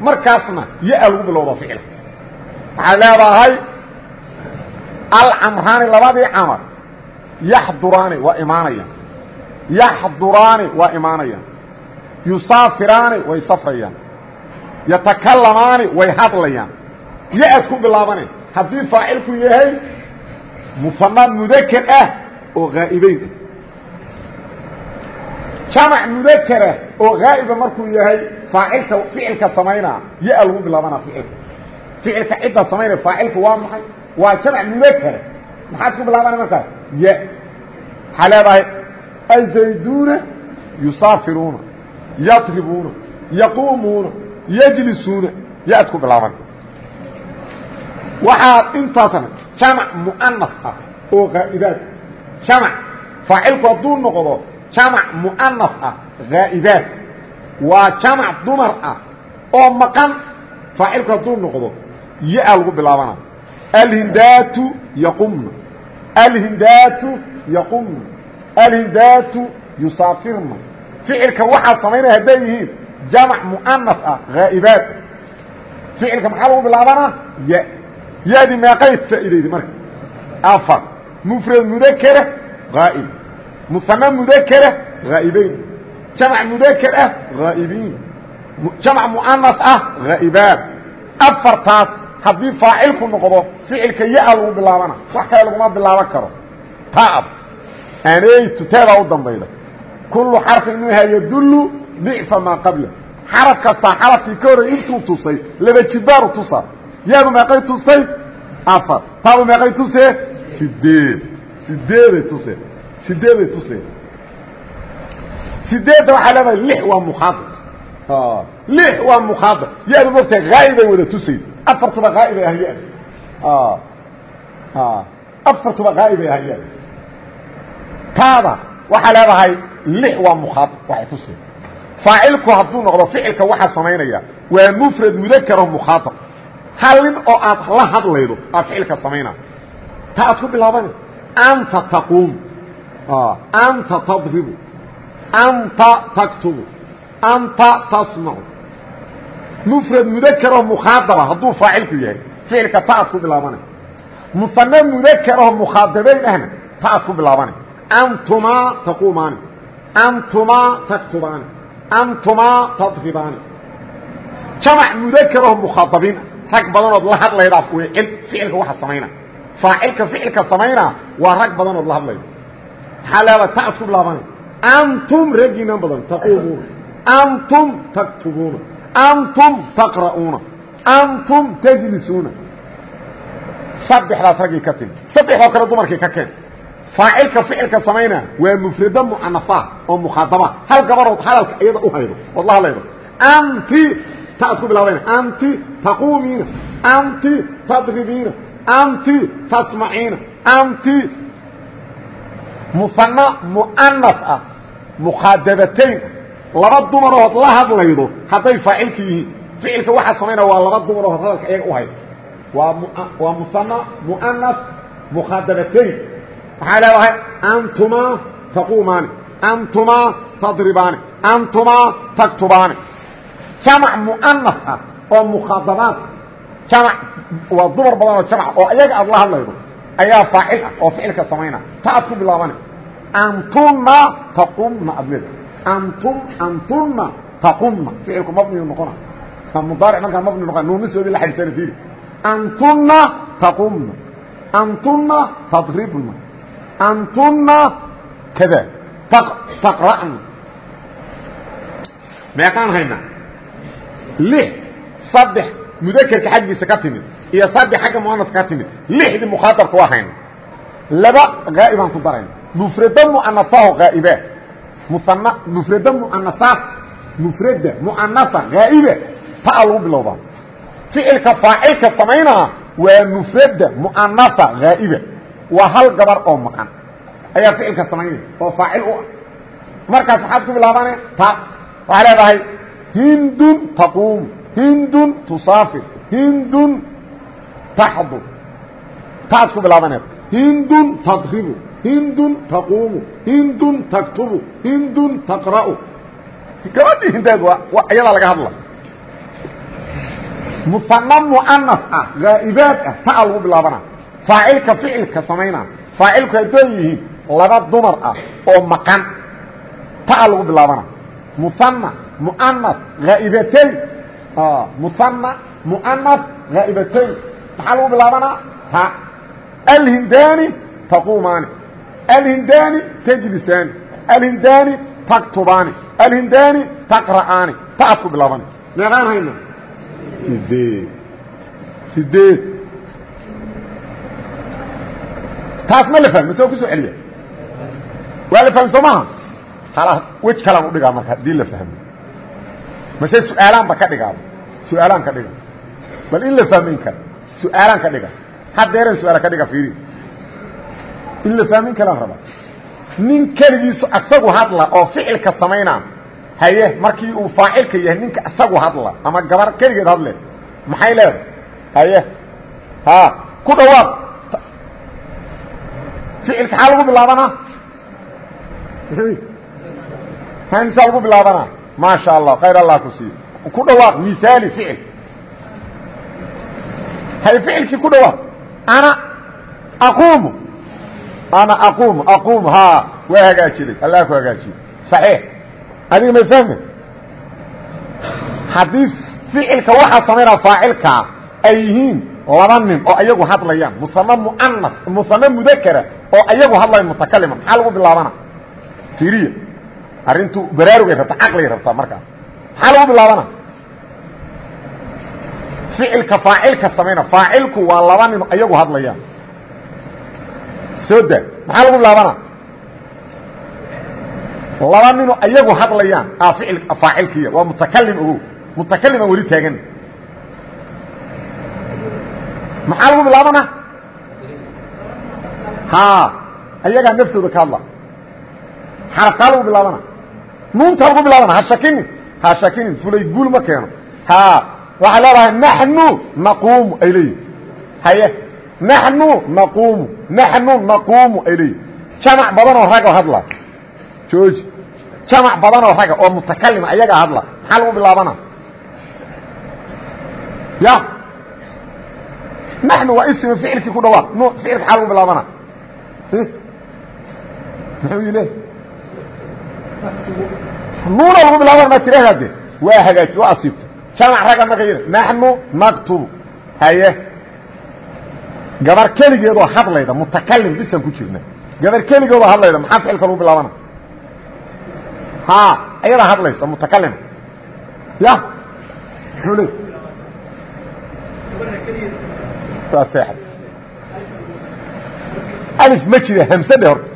Markaasna ya lagu bilowda ficilka. Waxay leedahay alcamraani labadii camar yaxduraani waa imaanayaan. Yaxduraani waa imaanayaan. Yusaafiraani way safrayaan. Yatakalamaani way hadlayaan. Ya-ad ku bilaabane haddii faacilku yahay musanad mudaker ah oo haa'ibeyn ah jamac mudakerah oo haa'iba markuu yahay faacilka ficilka samaynaa ya- lagu bilaabana ficilka ficilka cidda samaynaya faacilku waa maxay? Waa jamac mudakera maxaad ku bilaabana markaas ya. Waxaa leedahay? Azayduuna yusaafiruuna yadribuuna yaquumuuna yajlisuuna. Yaad ku bilaaban waxaad intaasna jamac mu'anas ah oo haa'ibaad jamac faacilku hadduu noqdo jamac mu'anas ah haa'ibaad waa jamac dumar ah oo maqan faacilku hadduu noqdo ya-a lagu bilaabana alhindaatu yaqumna alhindaatu yaqumna alhindaatu yusaafirna ficilka waxaa samaynaya hadday yihiin jamac mu'anas ah haa'ibaad ficilka maxaa lagu bilaabanaa ya. Ya-di meeqay faa'iidayda marka. Afar. Mufrad musame mudakera haa'ibeyn jamac mudaker ah haa'ibiin jamac mu'anas ah haa'ibaad afartaas haddii faacilku noqdo ficilka ya-a lagu bilaabana wax kale laguma bilaaban karo taab aneytu teedaa u dambayda kullu xarfin minha yadullu dicfa maa qabla xaraf kastaa xarafkii ka horey intuu tusay laba jibaaru tusa yaadu meeqay tusay afar taadu meeqay tusee sideed sideeday tusee sideeday tusee sideedda waxaa leedahay lix waa mukhaadab lix waa mukhaadab yaadu mogtahay haa'ibay wada tusayd afartuba haa'ibay ahan ya afartuba haa'ibay ahan ya taada waxaa leedahay lix waa mukhaadab waxay tuseen faacilku hadduu noqdo ficilka waxaa samaynaya waa mufrad mudakaro mukhaaab hal nin oo aad la hadlaydo aad ficilka samaynaa ta aad ku bilaabana anta taquum anta tadribu anta taktubu anta tasmacu mufrad mudakaroo mukhaadaba hadduu faacilku yahay ficilka ta aad ku bilaabana musane mudakaroo mukhaadabeyn ahna ta aad ku bilaabana antumaa taquumaani antumaa taktubaani antumaa tadribaani jamac mudakaroo mukhaadabiin rag badanood la hadlaydaa wcil ficilka waxa samayna faacilka ficilka samaynaa waa rag badanood la hadlayda maxaa leedahay ta ad ku bilaabana antum raggiinan badan taquumuuna antum taktubuuna antum taqra'uuna antum tajlisuuna saddexdaas raggii ka timi saddexdoo kale dumarkii ka keen faacilka ficilka samayna waa mufrada mucanafa oo mukhaadaba hal gabarood hadalka iyada u haydo ood la hadlaydo anti ta ad ku bilaabayna anti taquumiina anti tadribiina anti tasmaciina anti muana mu'anas ah mukhaadabatayn laba dumarood la hadlaydo hadday faacilka yihiin. Ficilka waxaa samaynaya waa laba dumarood hadalka iyaga u haydo waa waa muana mu'anas mukhaadabatayn waxay leedahay antumaa taquumaani antumaa tadribaani antumaa taktubaani. Jamac mu'anas ah oo mukhaadabaad jamac waa dumar badan oo jamc oo ayaga aad la hadlaydo ayaa faacil ah oo ficilka samayna. Ta aad ku bilaabana antuna taqumna adleda antum antuna taqumna ficilku mabniyu noqona mudaaric markaa mabni noqona nuunisoodii la xadisana fiiri antuna taqumna antuna tadribna antuna kada taqra'na meeqaan haynaa lix saddex mudakerka xaggiisa ka timid iyo saddex xagga muanaska ka timid lixdii mukhaaabka waa hayna laba haa'ibaan ku darayna mufrada muanasaho haa'iba muana mufrada muanasaat mufrada muanasa haa'iba taa lagu bilowdaa ficilka faacilka samaynaa waa mufrada muanasa haa'iba waa hal gabar oo maqan. Ayaa ficilka samaynaya oo faacil u ah. Markaas maxaad ku bilaabane ta waxaa leedahay hindun taquum hindun tusaafir hindun hindun taquumu hindun taktubu hindun taqra'u. Gabadhii hindeed waa iyadaa laga hadla. Musana muanas ah haa'ibaad ah taa lagu bilaabana. Faacilka ficilka samayna faacilku hadday yihiin laba dumar ah oo maqan. Taa lagu bilaabana. Muana muanas haa'ibatayn muana muanas haa'ibatayn maxaa lagu bilaabanaa ha alhindani taquumaani alhindani tajlisaani alhindani taktubaani alhindani taqra'aani taaad ku bilaabana meeqaan hayna sideed sideed taas ma la fahmi soo ku soo celiya waa la fahmi soo maha hala wej kalaan udhigaa marka haddii la fahmo mase su'aalaanba ka dhigaaba su'aalaan ka dhiga bal in la fahmin kara su'aalaan ka dhiga hadeeran su'aala ka dhiga fiiri in la fahmin kalaan raba. Nin keligiisu asagu hadla oo ficilka samaynaa haye markii uu faacilka yahay ninka isagu hadla ama gabar keligeed hadle maxay leedahay? Haye ha ku dhawaaq ficilka xaa lagu bilaabanaa *laughs* hamsaa lagu bilaabanaa maa sha allah khayr allah ku siiyo ku dhawaaq mihaali ficil. Hay ficilkii ku dhawaaq ana aquumu ana aquumu aquumu ha waa hagaajiday allah ku hagaajiyey saxiix adiga may fahme haddii ficilka waxaa samaynaa faacilkaa ay yihiin laba nin oo ayagu hadlayaan musame muanas musame mudakara oo ayagu hadlaya mutakalima maxaa lagu bilaabana fiiriya arrintu baraarugay rabtaa caqligay rabtaa markaas maxaa lagu bilaabana ficilka faacilka samayna faacilku waa laba nin ayagu hadlayaan soo da maxaa lagu bilaabana laba nino ayagu hadlayaan ficil faacilkiya waa mutakalim ogow mutakaliman weli taagan. Maxaa lagu bilaabana ha ayagaa naftooda ka hadla. Xarafkaa lagu bilaabana? Nuunta lagu bilaabana? Ha shakinin. Ha shakinin. Fulay guul ma keeno. Ha waxay leedahay naxnu naquumu ay leeyihiin haye naxnu naquumu naxnu naquumu ay leeyihiin jamac badanoo raga hadla jooji jamac badanoo raga oo mutakalima ayagaa hadla maxaa lagu bilaabana ya naxnu waa ismi ficilkii ku dhawaaq n ficilka xaa lagu bilaabana muxuu yile nuuna lagu bilaabana ma tirahdaa de waa hagaajid waa asiibto jamac ragga marka yidha naxnu naktubu haye gabar keligeedoo hadlayda mutakalim bisan ku jirna gabar keligeedoo hadlayda maxaa ficilka lagu bilaabana? Ha ayadaa hadlaysa mutakalima ya muxuu le alif ma jira hamse dhe horta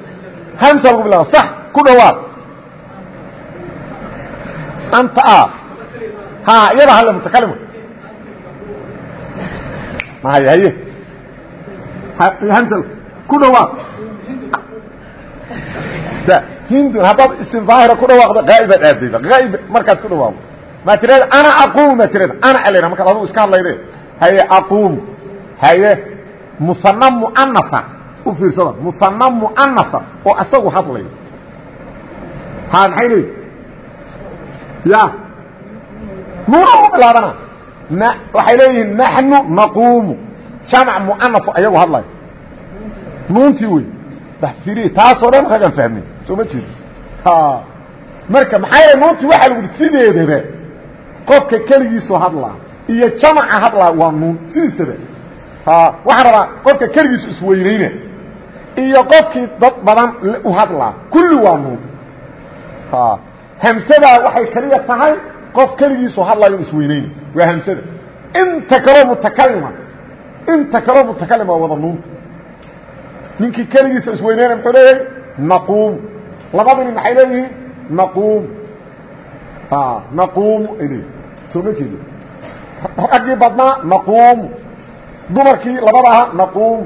hamsa lagu bilaaba sax ku dhawaaq anta a. Ha iyada hadle mutakalima mahay haye hamsa ku dhawaaq hindun haddaad istinfaahira ku dhawaaqdo haa'ibaad aadayda haa'ib markaad ku dhawaaqdo maa tirada ana aquumu maa tirada ana alena markaad adigu iska hadlayde haye aquumu haye musana muanasa u fiirsada musana muanasa oo asagu hadlayo ha maxay leeyi ya. Nuuna ugu bilaabana. Waxay leeyihiin naxnu naquumu jamac muanafo ayagu hadlayo nuuntii wey. Baxiri taasoo dhan ragan fahmay soo ma jeedo marka maxaa yeele nuuntii waxaa lagu sideedaba qofka keligiisu hadlaa iyo jamaca hadlaa waa nuun. Sidiisaba waxaan rabaa qofka keligiisu isweyneyna iyo qofkii dad badan u hadlaa. Kulli waa nuun. Hamsadaa waxay keliya tahay qof keligiisu hadlayo isweyneyna waa hamsada. Inta kaloo mutakalima inta kaloo mutakalima waa wada nuunta ninkii keligiisa isweyneyna muxuu leeyahay naquum labadani maxay leeyihiin? Naquum naquumu ay leeyihiin soo ma jeedo raggii badnaa naquumu dumarkii labada ahaa naquum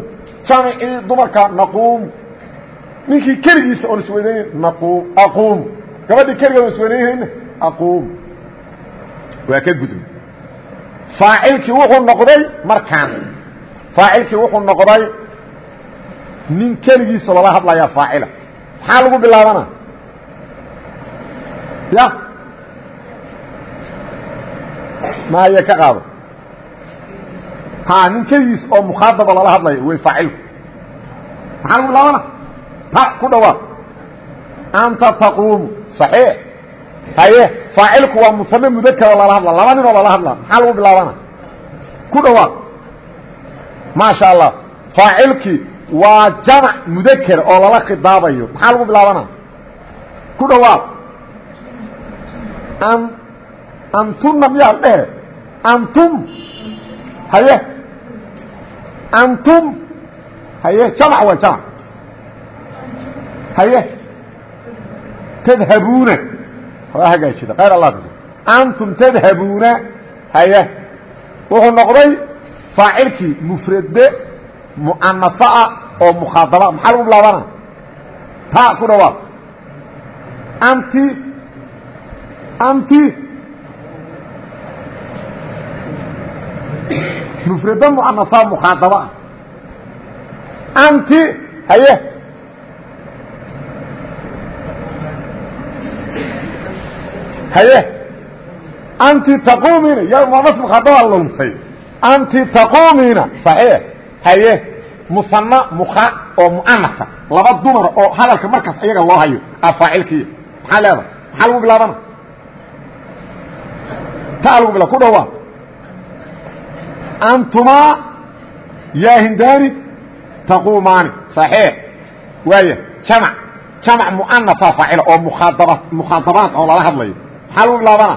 jamicii dumarka naquum ninkii keligiisa oon isweyneynin naquum aquum. Gabadhii keligeed oon isweyneyhayna aquum. Waa ka gudub. Faacilkii wuxuu noqday markaan faacilkii wuxuu noqday nin keligiisa lala hadlayaa faacila. Maxaa lagu bilaabana? Ya. Maya ka qaado? Nin keligiis oo mukhaadaba lala hadlaya way faacilku. Maxaa lagu bilaabana? Ta ku dhawaaq anta taquumu. صaxiix haye faacilku waa musame mudakero lala hadla. Laba ninoo lala hadla. Maxaa lagu bilaabana? Ku dhawaaq maasha allah faacilkii waa jamac mudaker oo lala khidaabayo. Maxaa lagu bilaabana ku dhawaaq an antuna miyaa dhehe? Antum haye. Antum haye. Jamac waa jamac. Haye. Tadhabuuna. Waa hagaajida. Kayr allah. Antum tadhabuuna haye. Wuxuu noqday faacilkii mufrade mu'anasaa oo mukhaadaba maxaa lagu bilaabana? Ta ku dhawaaq anti anti. Mufrade mu'anasaa mukhaadaba. Ah anti haye. Haye. Anti taquumina ya muanas mukhaadaba luntay anti taquumina صaxiix haye musana muka oo muanasa laba dumar oo hadalka markaas ayaga loo hayo a faacilkiiya maxaa leedahay? Maxaa lagu bilaabana ta lagu bila ku dhawaa antumaa yaa hindani taquumaani. صaxiix waaya jamac. Jamac muanasa faacila oo mukhaadaba mukhaadabaad oo lala hadlayo. Maxaa lagu bilaabana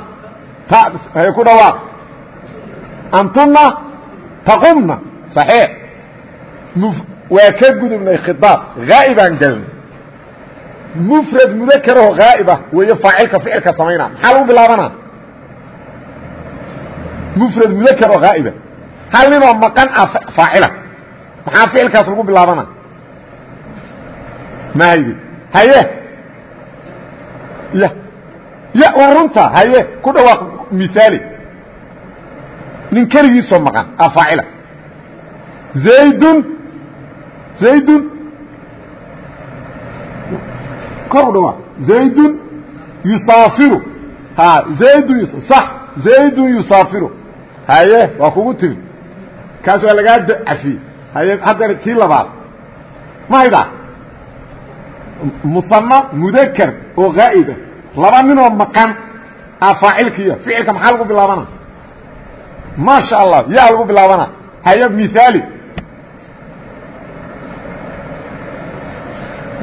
ta haye ku dhawaaq antuna taqumna صaxiix waa ka gudubnay khiaab haa'ibaan gelnay mufrad mudakaraho haa'ibah weeye faacilka ficilka samaynaa maxaa lagu bilaabana mufrad mudakar oo haa'iba hal ninoo maqan ah faacila maxaa ficilkaas lagu bilaabana mahaydi haye y y waa runta haye ku dhawaaq miaali nin keligiisoo maqan a faacila. Zaydun zaydun. Kor u dhawaaq zaydun yusaafiru. Ha zaydun sax zaydun yusaafiru. Haye waa kugu timi kaas waa lagaa cafiyey haye haddana kii labaad. Ma haydaa musama mudakar oo haa'ida laba ninoo maqan a faacilkiiya ficilka maxaa lagu bilaabana ma sha allah yaa lagu bilaabana haye miaali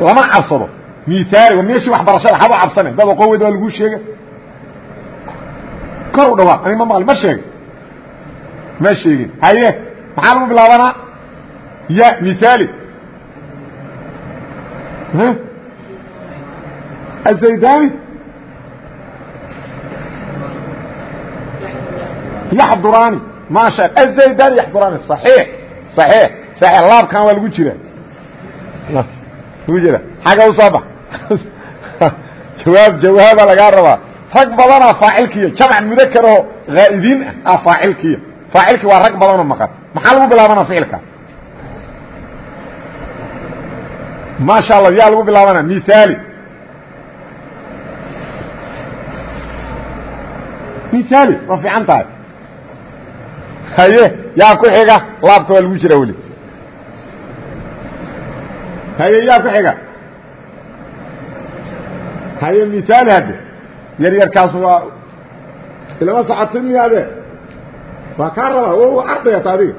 lama cabsado miaali meeshii waxbarashada haba cabsane. Dad aqoon weyd waa laguu sheega kor u dhawaaq ani ma maqli ma sheegin. Ma sheegin. Haye maxaa lagu bilaabanaa ya miaali azaydani yaxduraani maasha azaydani yaxduraani صaxiix صaxiix صaxiix laabkan waa lagu jira lagu jira xagga u soo bax jawaab jawaaba lagaa rabaa rag badanaa faacilkiya jamc mudakaraho haa'ibiin ah faacilkiya faacilkii waa rag badanoo maqan maxaa lagu bilaabana ficilka maasha allah yaa lagu bilaabana miaali miaali waa fiican tahay haye yaa ku xiga laabka waa lagu jira weli. Haye yaa ku xiga. Haye misaal hadde yar yarkaas waa ilama socota miyaade waa kaa rabaa o ardayat adiga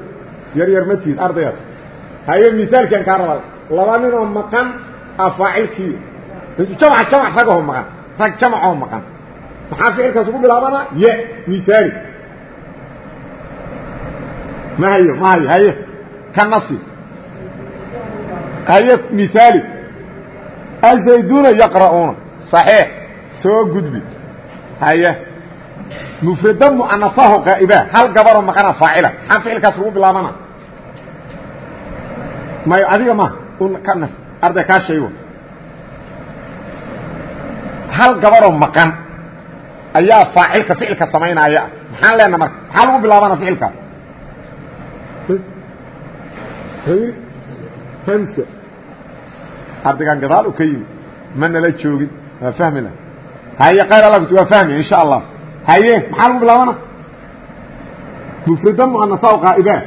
yar yar ma tiid ardayat haye misaalkian kaa rabaa laba nin oo maqan a faacilkii. Jamac jamac ragahoo maqan rag jamacoo maqan. Maxaa ficilkaas ugu bilaabanaa? Ye misaali ma hayo ma hayo haye ka nasi haye misaali azayduna yaqra'uuna صaxiix soo gudbi haye mufrada muanafaho qaa'iba hal gabaroo maqana faacila maxaa ficilkaas lagu bilaabana mayo adiga ma un ka nas arday kaa sheego hal gabaroo maqan ayaa faacilka ficilka samaynaya maxaan leenaha marka maxaa lagu bilaabana ficilkaas hams ardaygaan gadaal u ka yimi ma nala joogin. Waa fahmina haye kayr alla waa fahmi insha allah. Haye maxaa lagu bilaabana? Mufrada muanasa o qaa'ibaa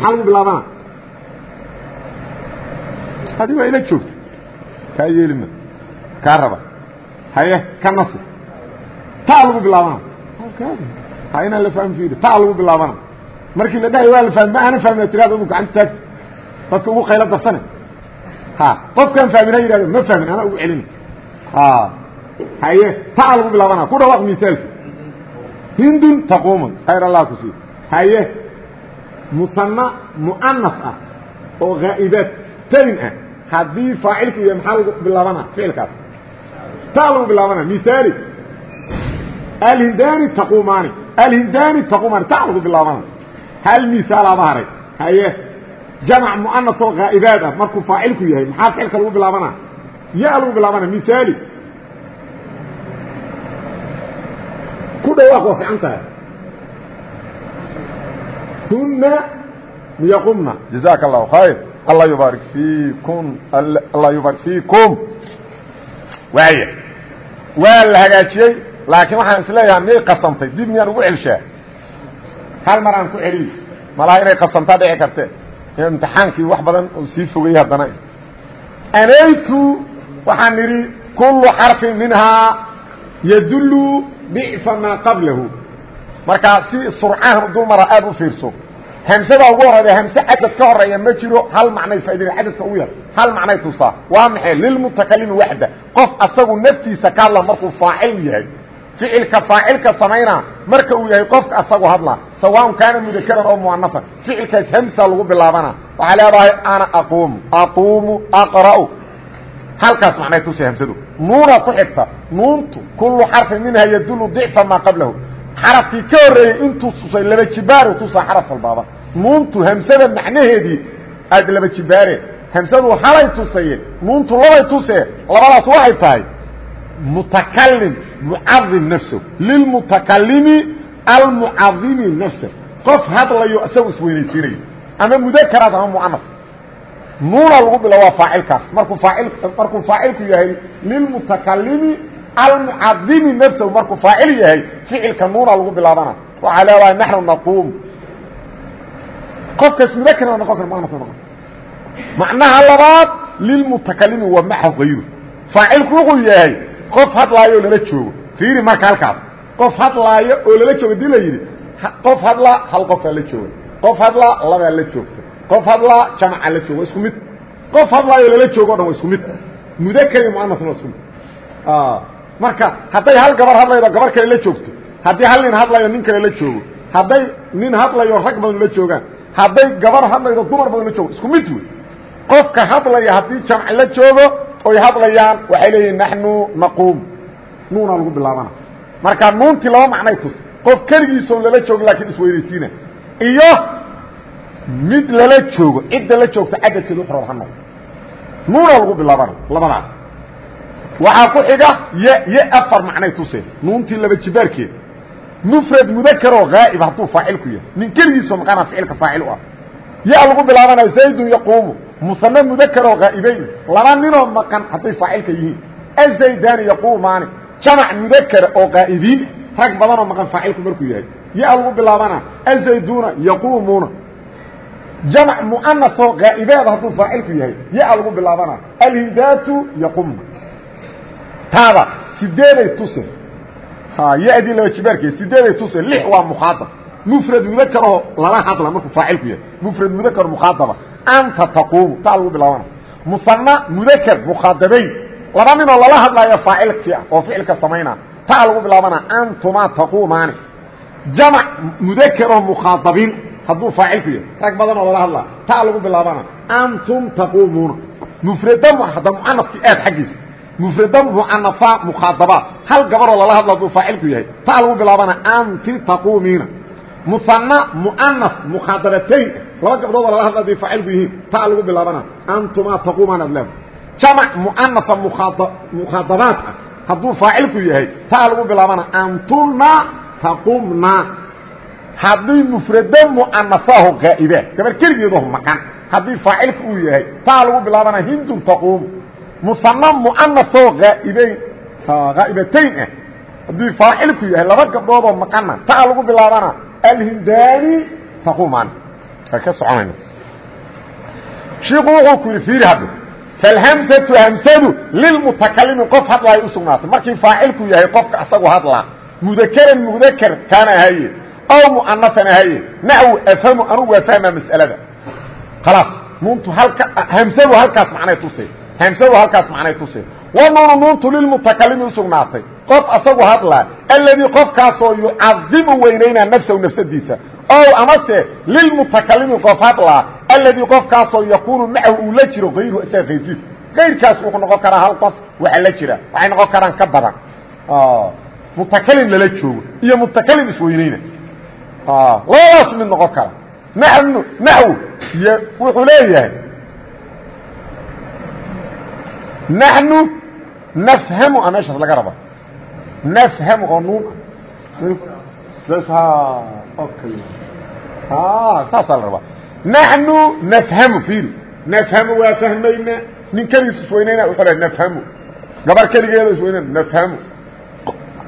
maxaa lagu bilaabana? Adi waa ila joogta kaa yeelima kaa raba. Haye ka nasi ta lagu bilaabana. Ha inaan la fahmi fiiri. Ta lagu bilaabana markii la dhahay waa la fahmi ma aana fahmina tiraada adu gacanta taag dadka ugu qaylo darsane ha qofkaan fahmin ha yidhahdo ma fahmin anaa ugu celina haye ta lagu bilaabana ku dhawaaq misaalki hindun taquumun khayr allah ku sii haye musanna mu'anas ah oo haa'ibaad tayn ah haddii faacilku yahay maxaa lagu bilaabana ficilkaas ta lagu bilaabana misaali alhindaani taquumaani alhindaani taquumaani ta lagu bilaabana hal misaalaaba haray haye jamc muanas oo haa'ibaad ah markuu faacilku yahay maxaa ficilka lagu bilaabana ya lagu bilaabana misaali ku dhawaaq waa fiican tahay kuna yaqumna jazaaka allahu khayr allah yubaarik fiikum allah yubaarik fiikum waaya waa la hagaajiyey laakiin waxaan is leeyahay miyay qasantay dib miyaan ugu celshaa hal mar aan ku celiyo malaha inay qasantaa dhici kartee. Imtixaankii wax badan uu sii fogayey haddana. Anaytu waxaan nidhi kullu xarfin minhaa yadullu dicfa maa qablahu. Markaa si surcahan dul mara aada u fiirso hamsada ugu horeyda hamse cadad ka horreeya ma jiro hal macnay faaidina cadadka ugu yar hal macnay tustaa waa maxay? Lilmutakalimi waxda qof asagu naftiisa ka hadla markuu faacil yahay ficilka faacilka samaynaa marka uu yahay qofka asagu hadla. Sawaan kaana mudakaran oo muanafan ficilkaas hamsa lagu bilaabana. Waxaa leedahay ana aquumu aquumu aqra'u. Halkaas macnay tusa hamsadu. Nuuna ku xigta. Nuuntu kullu xarfin minha yadulu dicfa maa qablahu. Xarafkii ka horreeyey intuu tusay laba jibaaru tusaa xaraf walbaaba. Nuuntu hamsada macnaheedii aad laba jibaareen hamsadu halay tusaye nuuntu labay tusee. Labadaas waxay tahay mutakalim mucadim nafsahu lilmutakalimi almucadimi nafsa qof hadlayo isagu isweynaysiinayo ama mudakaraad ama mucanaf nuuna lagu bilo waa faacilkaas markuu aai markuu faacilku yahay lilmutakalimi almucadimi nafsahu markuu faacil yahay ficilka nuuna lagu bilaabana waxaa leedahay naxnu naquum qofkaas mudakarna noqon kar muanaf noqon macnaha labaad lilmutakalimi wa maca hayru faacilku wuxuu yahay qof hadlaayo lala joogo. Fiiri marka halkaas. Qof hadlaayo oo lala joogo dii la qof hadlaa hal qofaa la jooga qof hadlaa labaa la joogta qof hadlaa jamaca la joogo isku mid. Qof hadlaayo lala joogo o dhan waa isku mid. Mudakar iyo muanasna waa isku mid. Marka hadday hal gabar hadlaydo gabar kale la joogto. Haddii hal nin hadlayo nin kale la joogo. Hadday nin hadlayo rag badan la joogaan. Hadday gabar hadlaydo dumar badan la joogo isku mid wey. Qofka hadlaya haddii jamc la joogo oy hadlayaan waxay leeyihiin naxnu naquum nuuna lagu bilaabana. Marka nuuntii laba macnay tus. Qof keligiisoon lala joogo laakiin isweynaysiina iyo mid lala joogo cidda la joogta cadadkeed uxroor ha noqdo nuuna bilaabana labadaas. Waxaa ku xiga y y afar macnay tuseen nuuntii laba jibaarkeed. Mufrad mudakaroo haa'ib hadduu faacilku yahay. Nin keligiisoo maqana ficilka faacil u ah. Ya lagu bilaabanaya zaydun yaquumu musane mudakaroo haa'ibayn laba ninoo maqan hadday faacilka yihiin. Azaydaani yaquumaani jamac mudakara oo qaa'ibiin rag badanoo maqan faacilku markuu yahay. Ya lagu bilaabana azayduuna yaquumuuna jamc muanasoo qaa'ibeeda hadduu faacilku yahay ya lagu bilaabana alhindaatu yaqumna taada sideeday tuse ya-dii laba jibaarkeed sideeday tuse lix waa mukhaadab mufrad mudakaroo lala hadla markuu faacilku yahay. Mufrad mudakar mukhaadaba anta taquumu taa lagu bilaabana. Musana mudakr mukhaadabayn laba ninoo lala hadlaayo faacilkii ah oo ficilka samaynaa taa lagu bilaabana antuma taquumaani. Jamac mudakeroo mukhaadabiin hadduu faacilku yahay rag badanoo lala hadlaa taa lagu bilaabana antum taquumuuna. Mufrada hadda mucanafki aad xaggiisa. Mufrada mucanafa mukhaadabaad hal gabaroo lala hadlo hadduu faacilku yahay taa lagu laba gabdhood oo lala hadla haday faacilku yihiin taa lagu bilaabana antuma taquumaan adlaam jamac muanafa mukhaadabaad ah. Hadduu faacilku yahay taa lagu bilaabana antuna taqumna haddii mufrado muanafaho qaa'iba gabar keligeedaho maqan. Haddii faacilku uu yahay taa lagu bilaabana hindun taquum. Musana muanafoo aaibeyn haa'ibatayn ah. Haddii faacilku yahay laba gabdhoodoo maqana taa lagu bilaabana alhindaani taquumaan waa ka soconayna. Shiiku wuxuu ku yidhi fiiri hadda falhamsatu hamsadu lilmutakalimi qof hadlaayo u sugnaatay markii faacilku yahay qofka asagu hadlaa mudakaran mudakar kaana ahaye aw mu'anafan ahaye naxwu afhamu anugu waa fahmaa mas'alada. Khalaas nuuntu halka hamsadu halkaas macnay tusay hamsadu halkaas macnay tusay wa nuunu nuuntu lilmutakalimi u sugnaatay qof asagu hadlaa alladii qofkaasoo yucadimu weynaynaa nafsahu nafsadiisa ow amase lilmutakalimi qof hadlaa alladii qofkaasoo yakuunu macahu uu la jiro ayruhu isaga kayrkiis kayrkaas wuxuu noqon karaa hal qof waxa la jira waxay noqon karaan ka badan mutakalim lala joogo iyo mutakalim isweyneyna labadaas mid noqon kara nanu naxw wuxuu leeyahay nafhamu a meeshaas laga raba nafhamu oo nuun saasaa la rabaa naxnu nafhamu fiiri nafhamu waa fahmayna nin keligiis isweynayna wuxuu le nafhamu gabar keligeeda isweynayna nafhamu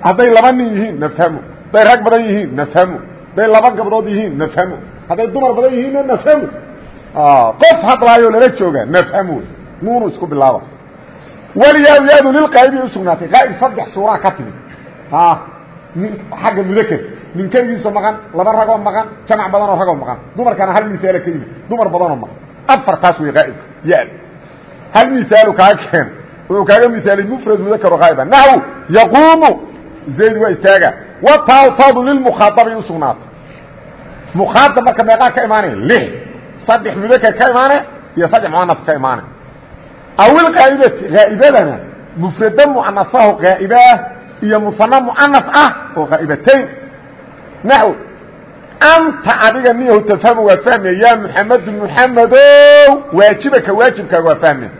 hadday laba nin yihiin nafhamu hadday rag badan yihiin nafhamu hadday laba gabdhood yihiin nafhamu hadday dumar badan yihiinna nafhamu qof hadlaayo lala jooga nafhamu nuunu isku bilaaba walyaadu yaadu lilqaa'ibi usugnaatay qaa'ib saddex suuraa ka timid. Xagga mudakr nin keligiisoo maqan laba ragoo maqan jamac badanoo ragoo maqan. Dumarkana hal misaala ka yimid. Dumar badanoo maqan. Afartaas way qaa'ibka yaad hal misaalu kaaga keena wuxuu kaaga misaalay mufrad mudakaro qaaiba naxw yaquumu. Zayd waa istaaga. Wa taawtaadu lilmukhaadabay usugnaatay mukhaadab marka meeqaa ka imaanaya lix. Saddex mudakar ka imaane iyo saddex muanaf ka imaane awil qaa'ibati qaa'ibadana mufrada muanafaho qaa'ibaah iyo musana mucanaf ah oo qaa'ibatayn naxw anta adiga niyahu tafhamu waa fahmaya yaa muxamedu muxamedow waajibaka waajibkaaga waa fahmaya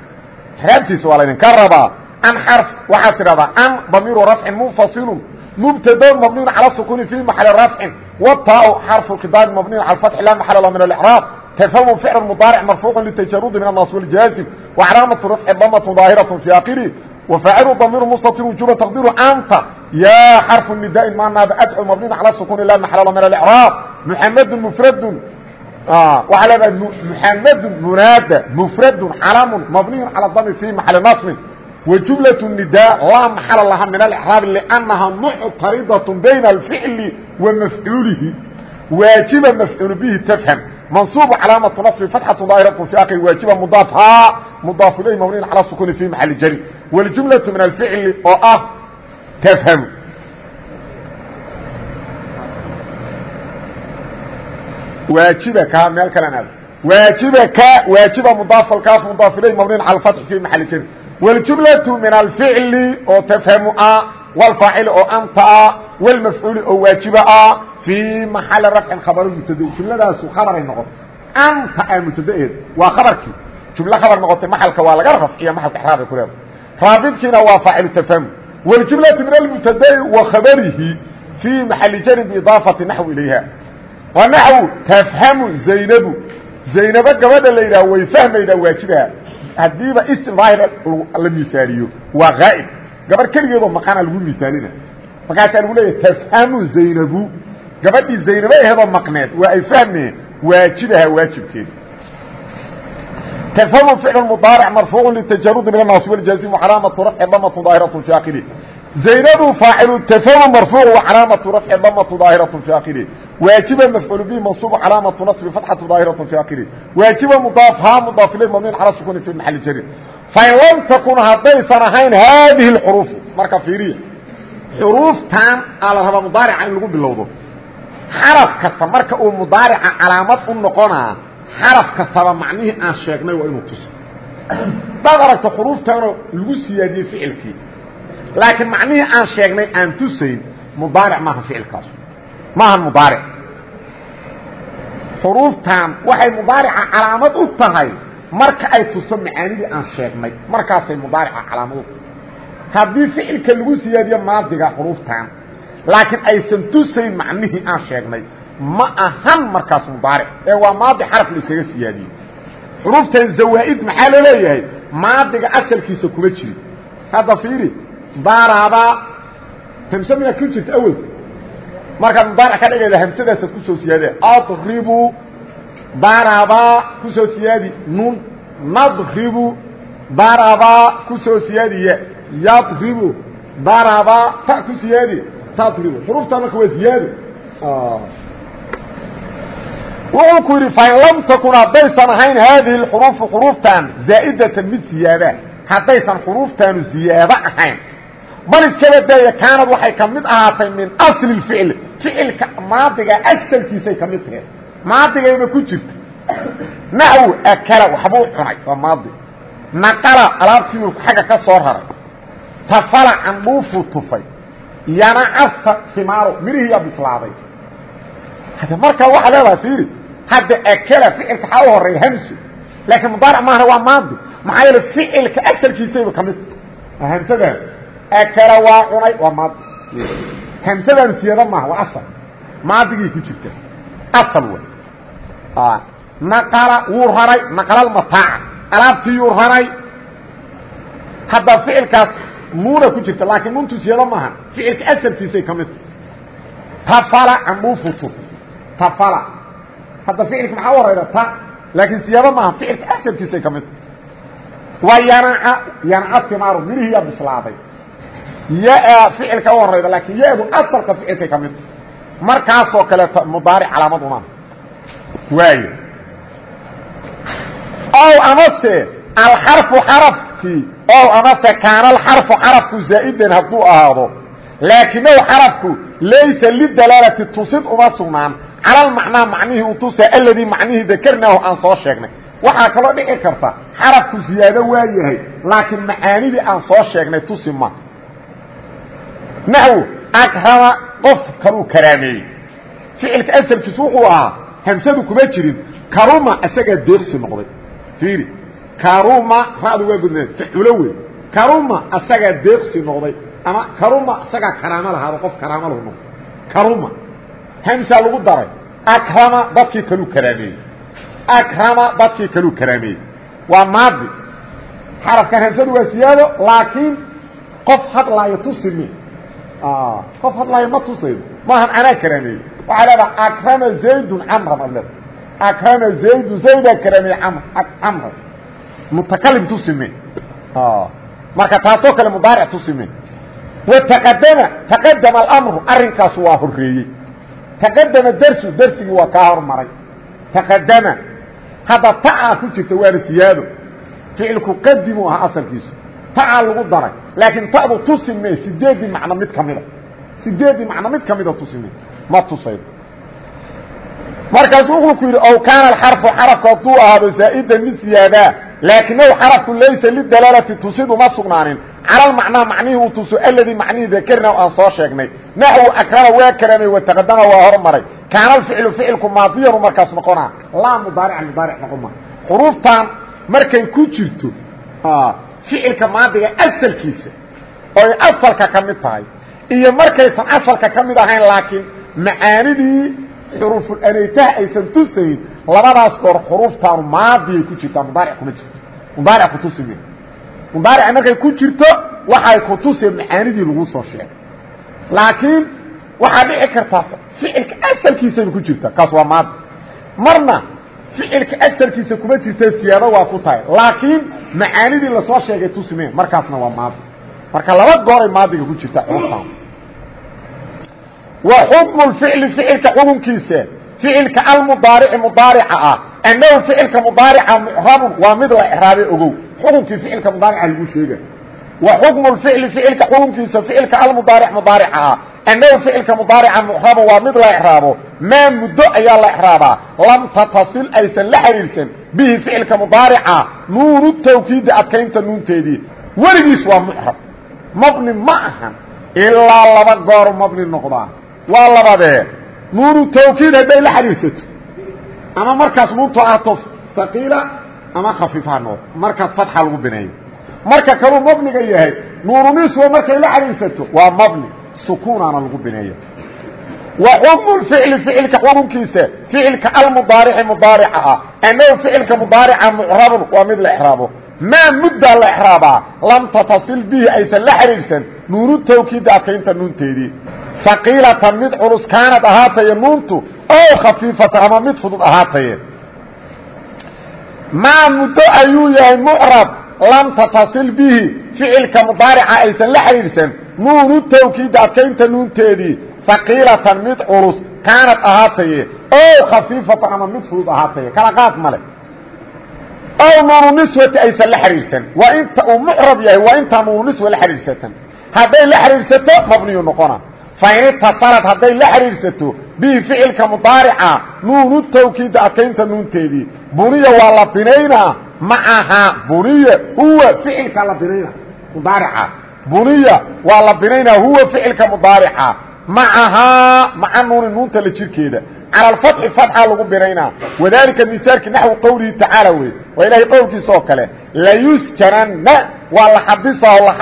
xraabtiisa waa laydinka rabaa an xarf waxaad tidhahdaa an damiiru rafcin munfasilun mubtado mabniyn calى sukuni fi maxali rafcin wataau xarfu khidaabi mabniyn cala fatxi laa maxala la min alcraab tfhamu ficl mudaaric marfuuq litajarudi min annaas wاljaazim wacalaamatu rafci damatun daahiraة fi akiri وفاعل ضمير مستتر وجوبا تقدير أنت يا حرف النداء ما ناب أدعو مبني على السكون لا محل من الإعراب محمد مفرد آه وعلى محمد منادى مفرد علم مبني على الضم في محل نصب وجملة النداء لا محل لها من الإعراب لأنها معترضة بين الفعل ومفعوله واجب مفعول به تفهم منصوب علامة نصب فتحة ظاهرة في آخر واجب مضافها مضاف إليه مبني على السكون في محل جري والجملة من الفعل oo ah تفهم واaجبka meel kale واaجبka واaجب مضاaف الكاف مضاaف إليه مبني على الفتح في محل جر والجملة من الفعل oo تفهم ah والفاaعل oo أنت ah والمفعول oo واaجب ah في محل رفع خبر مبتد جملadaas خبray noqoto أنت a مبتدeed waa خبرkii جuملة خبر noqotay محلka waa laga رفciya محلka إحراabay ku leeda raabidkiina waa faacilu tafahum wاljumlaةu min almubtada'i wa khabarihi fii maxali jari biidaafati naxw ilayha wa naxwu tafhamu zaynabu zaynabo gabadha la yidhaha way fahmaydaa waajibaha haddiiba ism daahir la misaaliyo waa haa'ib gabar keligeedoo maqana lagu misaalina markaasaa lagu leeyahy tafhamu zaynabu. Gabadhii zaynabo aheedoo maqneed. Waa ay fahmeen waajibaha waajibkeeda tafhamu ficl mudaarc marfuucu litajarudi min anaasi waljaasim calaamatu rafci damatu daahiratu fi akhiri zaynabu faacilu tafhamu marfuuc wacalaamatu rafci damatu daahiratu fi akhiri waajiba mafcuul bihi mansuubu calaamatu nasbi fatxatu daahiratu fi akhiri waajiba mudaaf haa mudaaf ilay mabniin cala sukuni fi maxali jari fain lam takun haddaysan ahayn haadihi اxruuf marka fiiriya xuruuftan aa la rabaa mudaarica in lagu bilowdo xaraf kasta marka uu mudaarica calaamad u noqonaa xaraf kastaba macnihii aan sheegnay waa inuu tuso hadaad aragto xuruuftaanoo lagu siyaadiyey ficilkii laakiin macnihii aan sheegnay aan tusayn mudaaric maaha ficilkaas maaha mudaaric xuruuftan waxay mudaarica calaamad u tahay marka ay tusto macaanidii aan sheegnay markaasay mudaarica calaamad u tahay haddii ficilka lagu siyaadiyo maadiga xuruuftan laakiin aysan tusayn macnihii aan sheegnay ma ahan markaas mudaaric ee waa maadi xaraf la iskaga siyaadiyey xuruuftan zawaa'id maxaa loo leeyahay? Maadiga asalkiisa kuma jirin. Hadda fiiri daraba hamse miyaa ku jirta awel markaad mudaaric ka dhigayda hamsadaasaad ku soo siyaade adribu daraba ku soo siyaadi nun nadribu daraba ku soo siyaadiya yadribu daraba ta ku siyaadi tadribu. Xuruuftan marka waa ziyaado wuxuu ku yidhi fain lam takun haddaysan ahayn haadihi اxuruufu xuruuftan zaa'idatan mid ziyaada haddaysan xuruuftaanu ziyaado ahayn. Bal iskaba daaya kaanad waxay ka mid ahaatay min asli اficl ficilka maadiga asalkiisay ka mid tahay maadigayba ku jirta. Naxw akala waxbuu cunay waa maadi. Naqala alaabtiiu xagga ka soo raray. Tafala candhuufuu tufay. Yanacasa himaaro mirihiiyaa bislaaday. Marka waxaa leedahay fiiri hadda akla ficilka xaa u horreeya hamso laakiin mudaaric maahana waa maadi. Maxaa yeele ficilka asalkiisayba ka mid hamsadan akala waa cunay waa maadi. Hamsadanu siyado maaha waa asal. Maadigii ku jirta. Asal wey naqala wuu raray naqlalmataaca alaabtiiyuu raray. Hadda ficilkaas nuuna ku jirta laakiin nuntu siyado maaha ficilka asalkiisay ka mid tafala candhuufutu tafala. Hadda ficilka maxaa u horayda ta. Laakiin siyaabo maaha ficilka asalkiisay ka midta waa yanca yanca simaaru midhihiyaa bislaaday. Ya ficilka u horayda laakiin ya-du asalka ficilkay ka midta markaasoo kaleeto mudaaric calaamad uma waayo. Ow amase alxarfu xarafkii ow amase kaana alxarfu xarafku zaa'idan hadduu ahaado. Laakinahu xarafku laysa lidalaalati tusid uma sugnaan. Cala macnaa macnihii u tusa aladii macnihii dakarnaahu aan soo sheegnay. Waxaa kaloo dhici karta xarafku ziyaado waa yahay laakiin macaanidii aan soo sheegnay tusi ma. Naxw akrama qof kanuu karaameeyey. Ficilka asalkiisu wuxuu ahaa hamsadu kuma jirin. Karuma isagaa deeqsi noqday. Fiiri. Karuma ra'du waa gudna faculo wey karuma isagaa deeqsi noqday. Ama karuma isagaa karaamo lahaado qof karaamo lahu noqday. Karuma. Hamsa lagu daray. Akrama dadkii kaluu karaameeyey. Akrama dadkii kaluu karaameeyey. Waa maadi. Xarafkan hamsadu waa siyaado laakiin qof hadlaayo tusimi qof hadlaayo ma tusaydo. Maahan anaa karaameeyey waxaa leedaha akrama zaydun camran ad leeda akrama zaydun zaydaa karaameeyey camran mutakalim tusime marka taasoo kale mudaaric tusime wataqadama taqadama alamru arrinkaas waa horeeyey taqadama dersu dersigii waa kaa hormaray. Taqadama hadda tacaa ku jirta waana siyaado. Ficilku qadimu ahaa asalkiisu. Tacaa lagu daray. Laakiin ta'du tusi mee sideeddii macno mid kamida sideeddii macno mid kamida tusi mee ma tusaydo markaasu wuxuu ku yidhi ow kaana alxarfu xarafku hadduu ahaado zaa'idan mid siyaadaa laakinahu xarafku laysa lidalaalati tusid uma sugnaanin. Cala lmacnaa macnihii uu tuso aladii macnihii dakarna aan soo sheegnay. Naxwu akrama waa karamay wataqadama waa hormaray. Kaana alficlu ficilku maadiyanu markaas noqonaa. Laa mudaarican mudaaric noqon ma xuruuftan markay ku jirto ficilka maadiga asalkiisa oo ay asalka ka mid macaanidii xuruufulanaytaha aysan tusayn labadaas goor xuruuftaanu maadiyay ku jirtaa mudaaric kuma jirto. Mudaaric kutusi me mudaarica markay ku jirto waxay kutusi macaanidii lagu soo sheegay. Laakiin waxaa dhici karta ficilka asalkiisayba ku jirta kaas waa maadi marna ficilka asalkiisa kuma jirta siyaado waa ku tahay. Laakiin macaanidii la soo sheegay tusmeen markaasna waa maadi marka laba gooray maadiga ku jirta cuntaan wa xukmu ficli ficilka xukunkiisa ficilka almudaarici mudaarica ah. Annahu ficilka mudaarica mucrabun waa mid la icraabay ogow. Xukunkii ficilka mudaarica lagu sheega wa xukmu ficli ficilka xukunkiisa ficilka almudaaric mudaarica ah. Annahu ficilka mudaarica mucrabun waa mid la icraabo maa muddo ayaa la icraabaa lam tatasil aysan la xiriirsan. Bihi ficilka mudaarica nuunu tawkiidi adkaynta nuunteedii. Weligiis waa mucrab mabni ma ahan. Ilaa laba goor mabni noqdaa waa labadee nuunu tawkiid hadday la xiriirsato ama markaas nuuntu ahto haqiila ama khafiifha noqdo markaas fatxa lagu bineeyo. Marka kaluu mabniga yahay nuununiswa markay la xiriirsato waa mabni. Sukuunaana lagu bineeyo. Wa xukmu ficli ficilka xukunkiisa. Ficilka almudaarici mudaarica ah. Annahu ficilka mudaarica mucrabun waa mid la exraabo maa muddaa la exraabaa lam tatasil bihi aysan la xiriirsan nuunu tawkiidda adkaynta nuunteedii haqiilatan mid culus kaanad ahaataye nuuntu oo khafiifatan ama mid fudud ahaataye. Maa muddo ayuu yahay mucrab lam tatasil bihi ficilka mudaarica aysan la xidhiidhsan. Nuunu tawkiidda adkaynta nuunteedii haqiilatan mid culus kaanad ahaataye oo khafiifatan ama mid fudud ahaataye. Kala qaad male ow nuunu niswati aysan la xidhiidhsan. Waa inta uu mucrab yahay waa intaa nuunu fain itasalad hadday la xidhiidhsato bihi ficilka mudaarica nuunu tawkiidda adkaynta nuunteedii buniya waa la binaynaa macahaa buniya huwa ficilka la binayna mudaarica buniya waa la binaynaa huwa ficilka mudaarica macahaa maca nuuni nuunta la jirkeeda calى اfatxi fatxa lagu binaynaa wadalika misaalki naxwi qowlihi tacaala wey waa ilahay qowlkiisa oo kale layusjananna waa la xabisaa la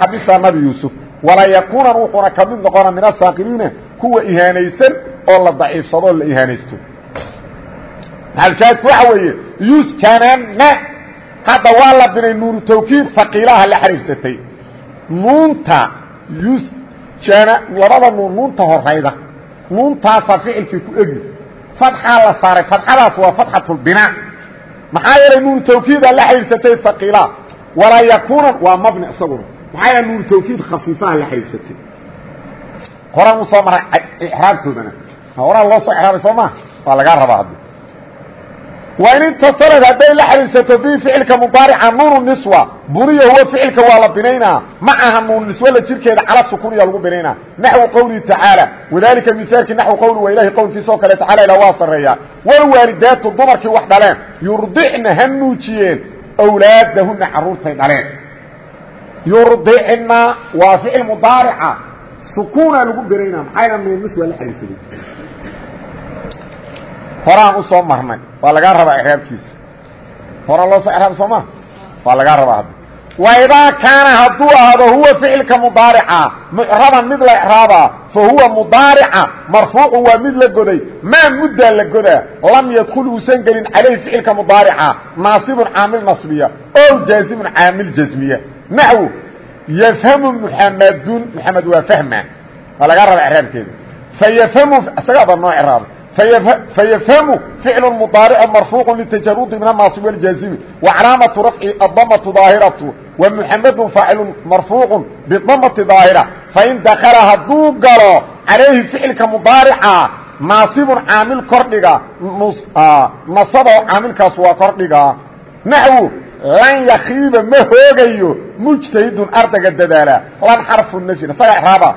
xabisaa la nabi yuusuf walayakuunan wuxuuna ka mid noqona min asaakiriina kuwa ihaanaysan oo la daciifsado oo la ihaanaysto. Maxalshaadku waxa weeye yusjananna hadda waa la binay nuunu tawkiid faqiilaha la xariirsatay nuunta yusjana labada nuun nuunta horayda nuuntaasaa ficilkii ku egi. Fatxaa la saaray fatxadaas waa fatxatulbinaa maxaa yeelay nuunu tawkiida la xariirsatay faqiilaha walaa yakuunan waa mabni isaguna maxaa nuunu tawkiid khafiifaha la xariirsatay horaan u soo maray ixraabtoodana horaan loo soo exraabay soo maa waa lagaa rabaa hadda waa in intasalad hadday la xiriirsato bi ficilka mudaarica nuunu niswa buniya huwa ficilka waa la binaynaa. Macaha nuun niswala jirkeeda cala sukuniya lagu binaynaa. Naxwu qowlihi tacaala wadalika misaalkii naxwu qowli waa ilahi qowlkiisa oo kale tacala ila waa sarreeyaa walwaalidaatu dumarkii wax dhaleen yurdicna ha nuujiyeen awlaadahuna carruurtay dhaleen yurdicna waa ficil mudaarica sukuuna lagu binaynaa maxayna nuun niswa la xiriirsaday horaan u soo marnay waa lagaa rabaa iraabkiisa hora loo soo raab soo ma waa lagaa rabaa hadda waidaa kaana hadduu ahaado huwa ficilka mudaarica mucraban mid la icraabaa fa huwa mudaarica marfuucu waa mid la goday maa muddaa la godaa lam yadkul uusan gelin calayhi ficilka mudaarica naasibun caamil nasbiya o jaazimun caamil jasmiya naxwu yafhamu muxamadun muxamed waa fahma waa lagaa rabaa iraabkeeda fayafhamu isagaaba noo iraaba فيفهم فعل مضارع مرفوع للتجرد من الناصب والجازم وعلامة رفع الضمة ظاهرة ومحمد فاعل مرفوع بالضمة ظاهرة فإن دخل هدو قالوا عليه فعل كمضارع ناصب عامل كردغا نصب عامل كسوا كردغا نحو لن يخيب ما هوغيو مجتهد أردق الددالة لن حرف النفي نصيح رابا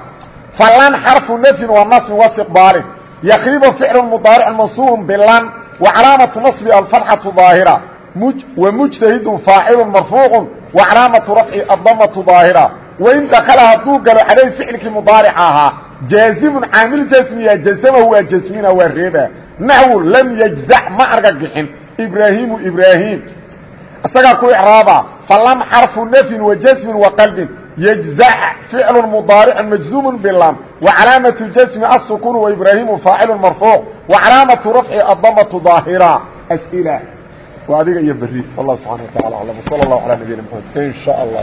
فلن حرف النفي والنصب واستقبال يkرب فعل مضارع منصوب بln وعلاaمة نصب الفرحة ظاaهرة ومجتهد فاaعل مرفوع وعلاaمة رفع الضمة ظاaهرة وإن دkل haduu galo عaليه فعلkii مضارع ahaa جاaزم cاamل جسمya جزمه waa جسمina waa reeba نحو لم يجزع ma argagixin إبراهيم إبراهيم isagaa ku إعراaبa فlم xرف نفي وجسم وqلب يجزع فعل مضارع مجزوم باللام وعلامة جسم السكون وإبراهيم فاعل مرفوع وعلامة رفع الضمة ظاهرة أسئلة وهذه هي بريد والله سبحانه وتعالى أعلم وصلى الله على نبينا محمد إن شاء الله